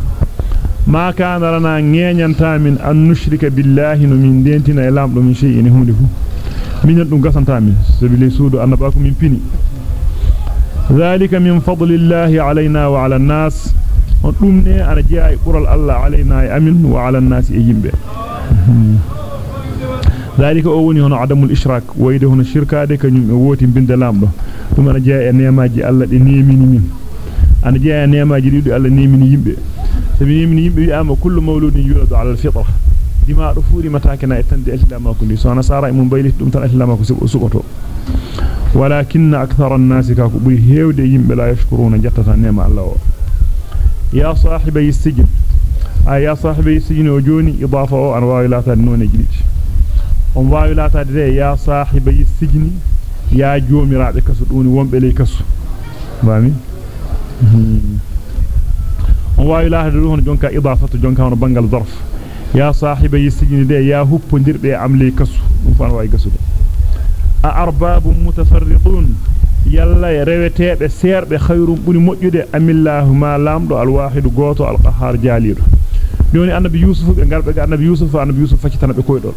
ما كان لنا نينيانتا من أن نشرك بالله من دينتنا إلام من شيء نهونده من يدن قسنتا من سبيل سود أن باكم من بني ذلك من فضل الله علينا وعلى الناس. ودوم ني أنا جاي قرال الله علينا امين وعلى الناس يجيب ذلك هو هنا عدم الاشراك ويده هنا شركه ديك ووتي بند لامدو ثم أنا جاي نيماجي الله دي نيميني مين أنا جاي نيماجي دي الله نيميني ييمبي سبي نيميني ييمبي اما كل مولود يولد على الفطره دماء رفوري متاكنا اتند اسلامك دي سونا سارا ام بيلي دوم تان اسلامك سوكوتو ولكن أكثر الناس كبو هيودي ييمبي لا يشكرون جتتا نيما الله يا صاحبي السجن. أي يا صاحبي السجن وجوني إضافة أن وايلات النون جديد أن وايلات دي يا صاحبي السجن. يا جومي رابع كسدوني ومبلي كسو. فاهمي أن وايلات دي هون جونكا إضافة جونكا هون بنغال ظرف. يا صاحبي السجن دي يا هب ندير عملي كسو. فان واي كسو أأرباب متفرقون. Yalla reweteebe serbe khayrum buni mojjude amillahu ma lamdo alwahid goto alqahar jalido joni annabi yusuf be garbe ga annabi yusuf annabi yusuf faccitana be koydol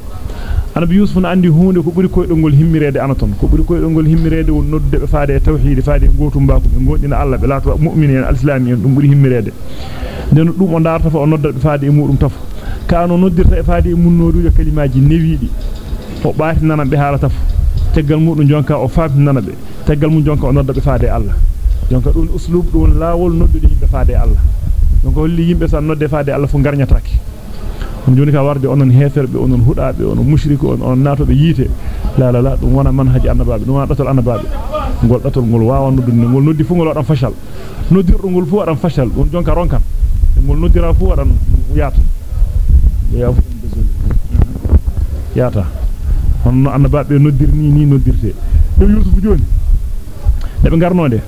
annabi yusuf na andi hunde ko buri koydol gol himmirede anaton ko buri koydol gol himmirede won nodde be faade tawhid faade gotum ba ko be gondina allah be laato mu'minin al-islamiyyin dum buri himmirede den dum o darta fa o nodda be faade mudum tafo kano noddirta e faade munnodujo kalimaji newiidi o baati nanan be hala tafo teggal mudum jonka o faati nana be teggal mum jonka o nodda be faade Allah jonka dun uslub dun lawol noddude yimbe faade Allah donc holli yimbe san nodde faade Allah fu garnyataake on joni ka warde onon heferbe onon hudaabe onon mushriko on on nato be yite la la la dum wona manhaji annabaabe dum wona datal annabaabe gol datal gol waawa noddude gol noddi fu gol wadan fashal noddirdo gol fu wadan fashal dum jonka ronkan gol noddira fu wadan yaata yaata on annabaabe noddirni ni noddirte do yusuf joni be garnode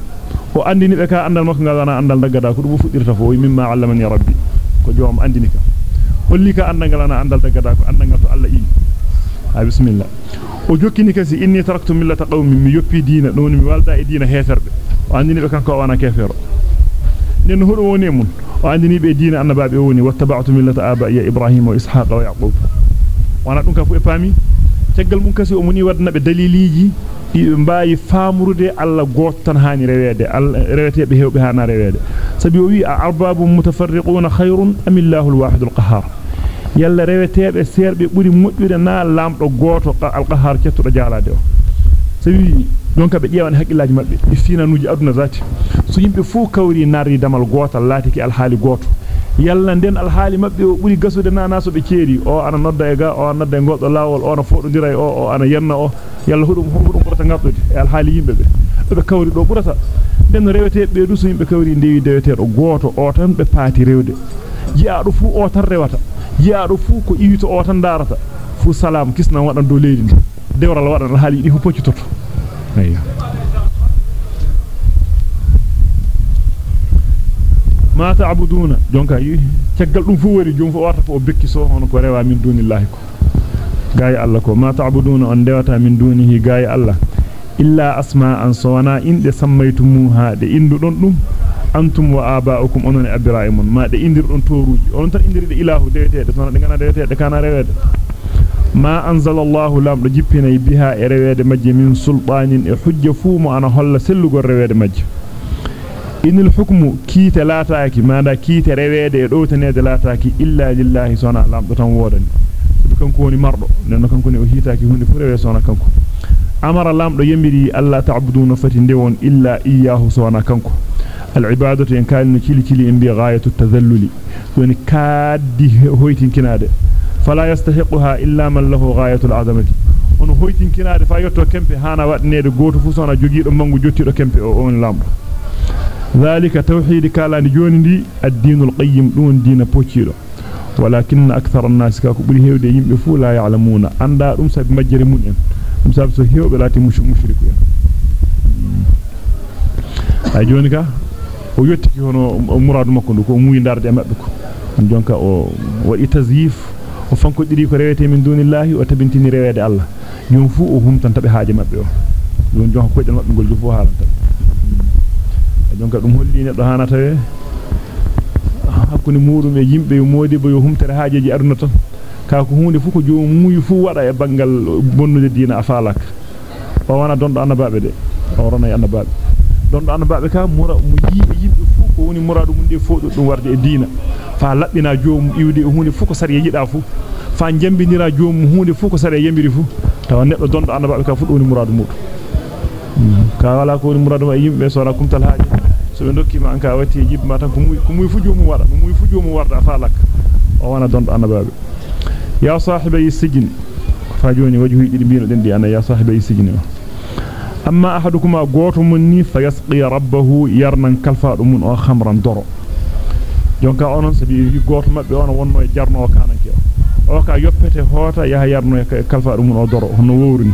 o andini be ka andal makko ngalana andal daggada ko dum fuddirta fo mimma allamani rabbi ko joom andini ka holli ka andal ngalana andal daggada ko andal ngal to Allah imi ha bismillah o jokkini kasi inni taraktu millata qawmin mi yoppi diina don mi walda e diina heferbe o andini be kanko wana kefero nen hodo woni mun o andini be diina annabaabe woni wattaba'tu millata aba ya ibrahim wa ishaq wa yaqub wana dum ka fu e pami teggal mun kasi o muni wadna be daliliji ibe mbaayi faamurude alla goto tan haani rewede alla rewete be hewbe haana rewede sabi o wi arbabun mutafarriquna khairun am illahu alwahid alqahhar yalla rewetebe serbe buri moddude na lamdo goto alqahhar cettudo jaalade o sabi donc be ƴewan hakkillaji mabbe e finanuji aduna zati so yimbe fu kawri narri damal gotal laati ki alhaali goto yalla den alhaali mabbe o buri gasude nana so be ceeri o ana nodda e ga o nodda e goddo lawol o na fodondira e o o ana yenna o yalla hudum hudum burata ngabdude e alhaali yimbe be be kawri do burata den rewete be du so yimbe kawri ndewi dewete do goto o tan be paati rewde jiaado fu o tan rewata jiaado fu ko iwito o tan darata fu salam kisna wadan do leydi dewral wadan alhaali di fu poccitoto ayya ma ta'buduna jonka yi ceggal dum fu wari jom fu warta ko bekki so hono ko rewa min dunillahi ko gaay Allah ko ma ta'buduna on dewata min dunihi gaay Allah illa asma'an sawana inde sammaytumuha de indu don dum antum wa aba'ukum onon abira'imun ma de indir don toruji on tan indirde ilahu dewete de sono de ngana dewete de kana rewede ما أنزل الله لام رجبنا بها إرواد مجي من سلطان حجة فوم أنا هلا سلق الرواد مجي إن الحكم كيت لا تاكي ما دا كيت رواد إروتنا لا تاكي إلا لله سونا لام دتان وودني kan ko woni mardo nen kan ko ne o hitaaki hunde fu rewe sona kanko amara lamdo yembiri alla ta'buduna fati ndewon illa iyyahu sona kanko al-ibadatu en kalno cili cili en bi ghayatu tadhalluli woni kaddi hoytin kinade fala yastahiquha illa man lahu ghayatul azamati on hoytin kinaade fa yotto kempe hana wadneede goto fu sona jogiido mangu jottido kempe o on lamdo ذلك توحيد كالان جوني دي الدين القيم دون دين بوتشيدو ولكن أكثر الناس كاكو بري هيوده يمبه فو لا يعلمون اندا دوم ساب ماجري مون en dum sab so hewbe lati mushriku en ay joni ka o yottiki hono muradu makko ndu ko muuyi darde mabbe ko jonka o wadi tazyif o fanko didi ko rewete min dunillahi o tabintini rewede Allah jom fu o humtan tabe haaje mabbe o don jonka ko mabbe gol fu haranta jonka dum holli neddo hanata we hakkunde mudum e yimbe modi bo yo humtere haajeji aduna tan ka ko hunde fu ko joom muuyi fu wada e bangal bonnude diina afalak o wana dondo annababe de o rona e annababe dondo annababe ka mura mu yibe yimbe fu ko woni muradu mun de fodo dum warde e diina fa labbina joom iwde e hunde fu ko sari yida fu fa jambinira joom hunde fu ko sari yembiri fu taw neddo dondo annababe ka fu woni muradu mudu ka wala ko woni muradu e yimbe so ra kumtal haaje so be dokkima an ka wati jibba ma tan ko muy ko muy fu joomu wada muy fu joomu warda falak o wana dondo annababe ya sahibay sijni fa joni wajhu didi biino den di ana ya sahibay sijni amma ahadukuma goto munni fayasqi rabbahu yarnan kalfaado mun o khamran doro jonka onon sabi goto mabbe on wonno e jarno kananke o ka yoppete hoota yaha yarno e kalfaado mun o doro hono wowrini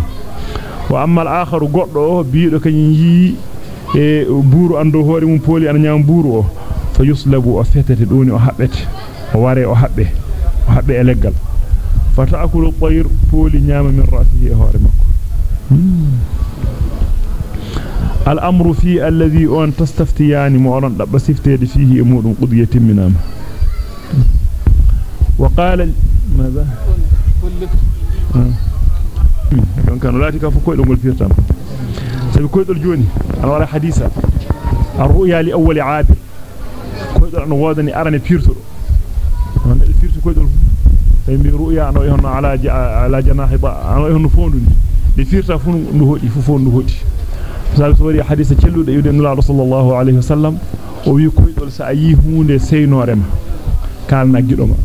wa amma al-akharu goddo biido kany yi e buru ando hoore mum poli ana nyam buru o fa yuslabu o fetete doni o habbete o ware o habbe o habbe e leggal fa ta'kulu tayr poli nyama min ra'sihi e hoore makko الأمر في الذي أن تستفتيان مؤلن دب سفتيد فيه أمور قضية منام وقال ماذا كان لا تكفوا سبي كويل الجوني أنا ولا حديثة الرؤيا لأول عابر كويل أنا وادني أرني فيرتو الفيرتو كويل سبي رؤيا أنا يهون على على جناح أنا يهون فوندني لفيرتا فون نهودي فون نهودي sabi so wari hadisa cellude yude nula sallallahu alaihi wasallam o wi koydol sa ayi hunde seynorema kalna gidoma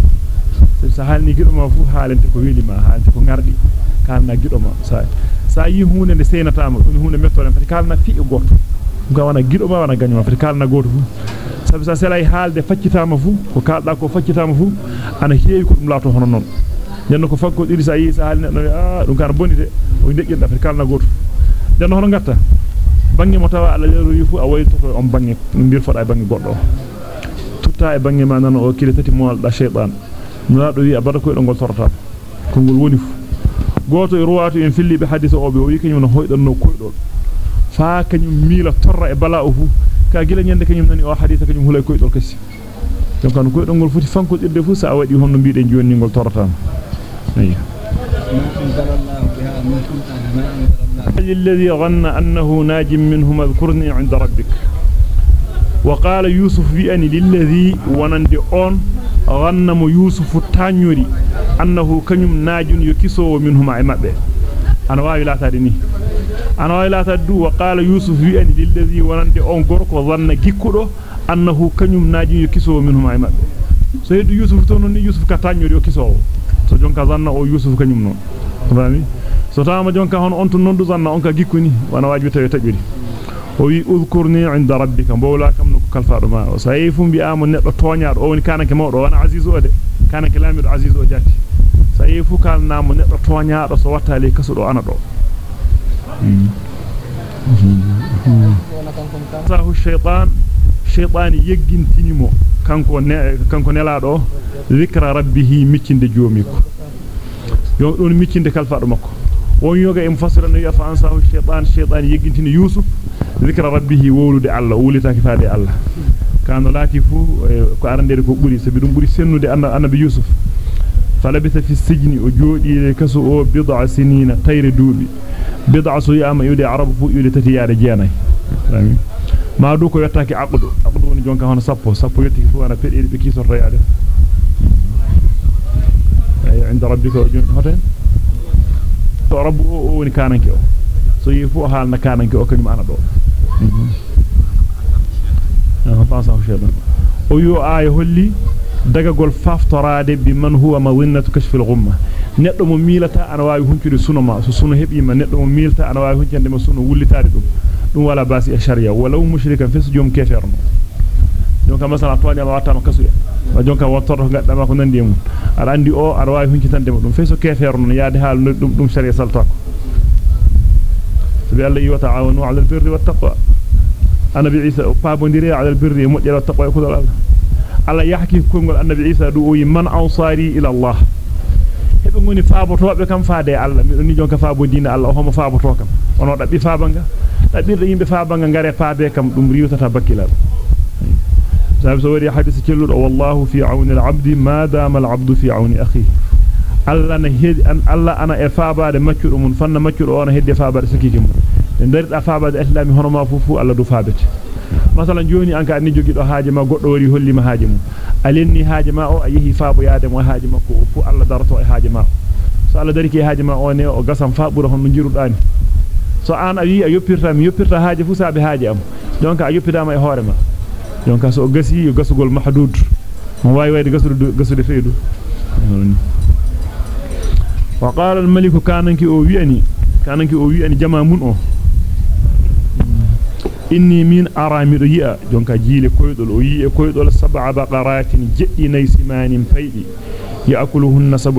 sa halni gidoma fu halente ko weli ma halente ko ngardi kalna gidoma sa sa ayi hunde de seynatama dum hunde mettore fati kalna fi goto ga wana gidoma wana ganyoma fati kalna goto fu sabi sa selay halde faccitama fu ko kalda ko faccitama fu ana heewi ko dum lato hono non nenno ko fakko diri sa yi sa halne no ah dum kan bonite o dejjenda fati kalna goto den hono ngatta bangi mo tawa Allah leero yifu a waytoto on bangi bir foda bangi goddo tutta e bangi ma nana o kile tati mo da shaytan nulaado wi abada ko do gol torta ko ngol woni fu goto e ruwatu en filli be hadith o be wi kanyum no hoydan no koydol fa kanyum mila torra e bala o fu ka gila nyande kanyum nani o hadith kanyum hulay koydol kasi donc kan koydol ngol futi fanko irde fu sa wadi honno biiden joni ngol torata ayi الذي ظن أنه ناج منهم اذكرني عند ربك وقال يوسف بأن للذي ونند أون غنم يوسف تانيوري أنه كنيم ناج يكسو منهم عمبه أنا واي لا تدني أنا واي لا تدو وقال يوسف بأن للذي ونند أون غرق ظن جيكودو أنه كنيم ناج يكسو منهم عمبه سيد يوسف تونني يوسف كتانيوري يكسو so jonka zanna o yusuf kanyum non fami so tama jonka hon on to nondu zanna on ka gikkuni wana wajibi tawi tajuri o wi uzkurni inda rabbika bawla kam no kalfaado ma o sayfum bi amon neddo toñaado o woni kanake mawdo wana azizu ode kanake lamido azizu o jatti sayfu kalnamo neddo toñaado so wattali kasudo ana do sahu shaytan shaytan yeggintinimo kanko ne kanko nelaado zikra rabbih miccinde joomiko yo don miccinde kalfaado makko won yoga e mufassira no yafa ansahu shaytan shaytan yegintini yusuf zikra rabbih wolude alla wulitaaki faade alla kano lati fu ko arandede ko buri sabi dum buri sennude annabi yusuf falabitha fi sijni o joodi kaso o bid'a sinina tayre duubi bid'a so yama yude arabu fu yude tati yaade jeenay amin ma du ko yottaaki aqdu aqdu woni jonka hono sappo sappo yottiki fu ana pededi be kiso rayade ay inda rabbika hoten to rabbu o woni kananke halna kananke o ah yo ay holli dagagol faftorade bi man huwa mawinnatu kashfil ghumma neddo mo milata ana waawi huncude sunoma so suno hebima neddo mo milta ana waawi huncande mo suno wullitaade dum dum wala basi e sharia wala mushrikan fes jom keferno jonka masala tonya ma watta ma kasude wa jonka wottordo gadda ma ko nandi mun ara andi o ara waawi huncitande mo dum feso keferno yaade haal dum dum sharia saltako sabi Allah yi ta'awanu 'ala al-birri wat-taqwa annabi Isa pabondire 'ala al-birri mojjere wat-taqwa ko Allah Allah yahki kongol annabi Isa du o man awsari ila Allah hebe ngoni faabotobe kam faade Allah mi doni jonka faabo diina Allah homo faaboto kam ono dabbi faabanga dabbirde yimbe faabanga ngare paabe kam dum riwtata bakkilal sabi so wari hadith celludo wallahu fi auni al-abdi ma dama al-abdu fi auni akhihi Allah na hedi an Allah ana e faabaade maccudo mun fanna maccudo ona hedde faabaade sakiki mun en darida faabaade islami hono ma fufu Allah du faabete masalan joni anka anni jogido haaje ma goddo wari hollima haaje mun alenni haaje ma o ayi faabo yaade mo haaje makko fu Allah darto e haaje ma so Allah dari ke haaje ma o ne o gasam faabura hono jirudani so an a wi a yoppirta mi yoppirta haaje fu saabe haaje am donc a yoppidama e hoore ma donc so gasi yo gasugol mahdud mo wawi wayde gasude gasude feydu wa qala al malik kananki o wi'ani kananki o wi'ani jama mun o inni min aramido yi'a jonka jiile koydol o yi'e koydol sab'a baqaratin jeddi nay simanin faydi ya'kuluhunna sab'u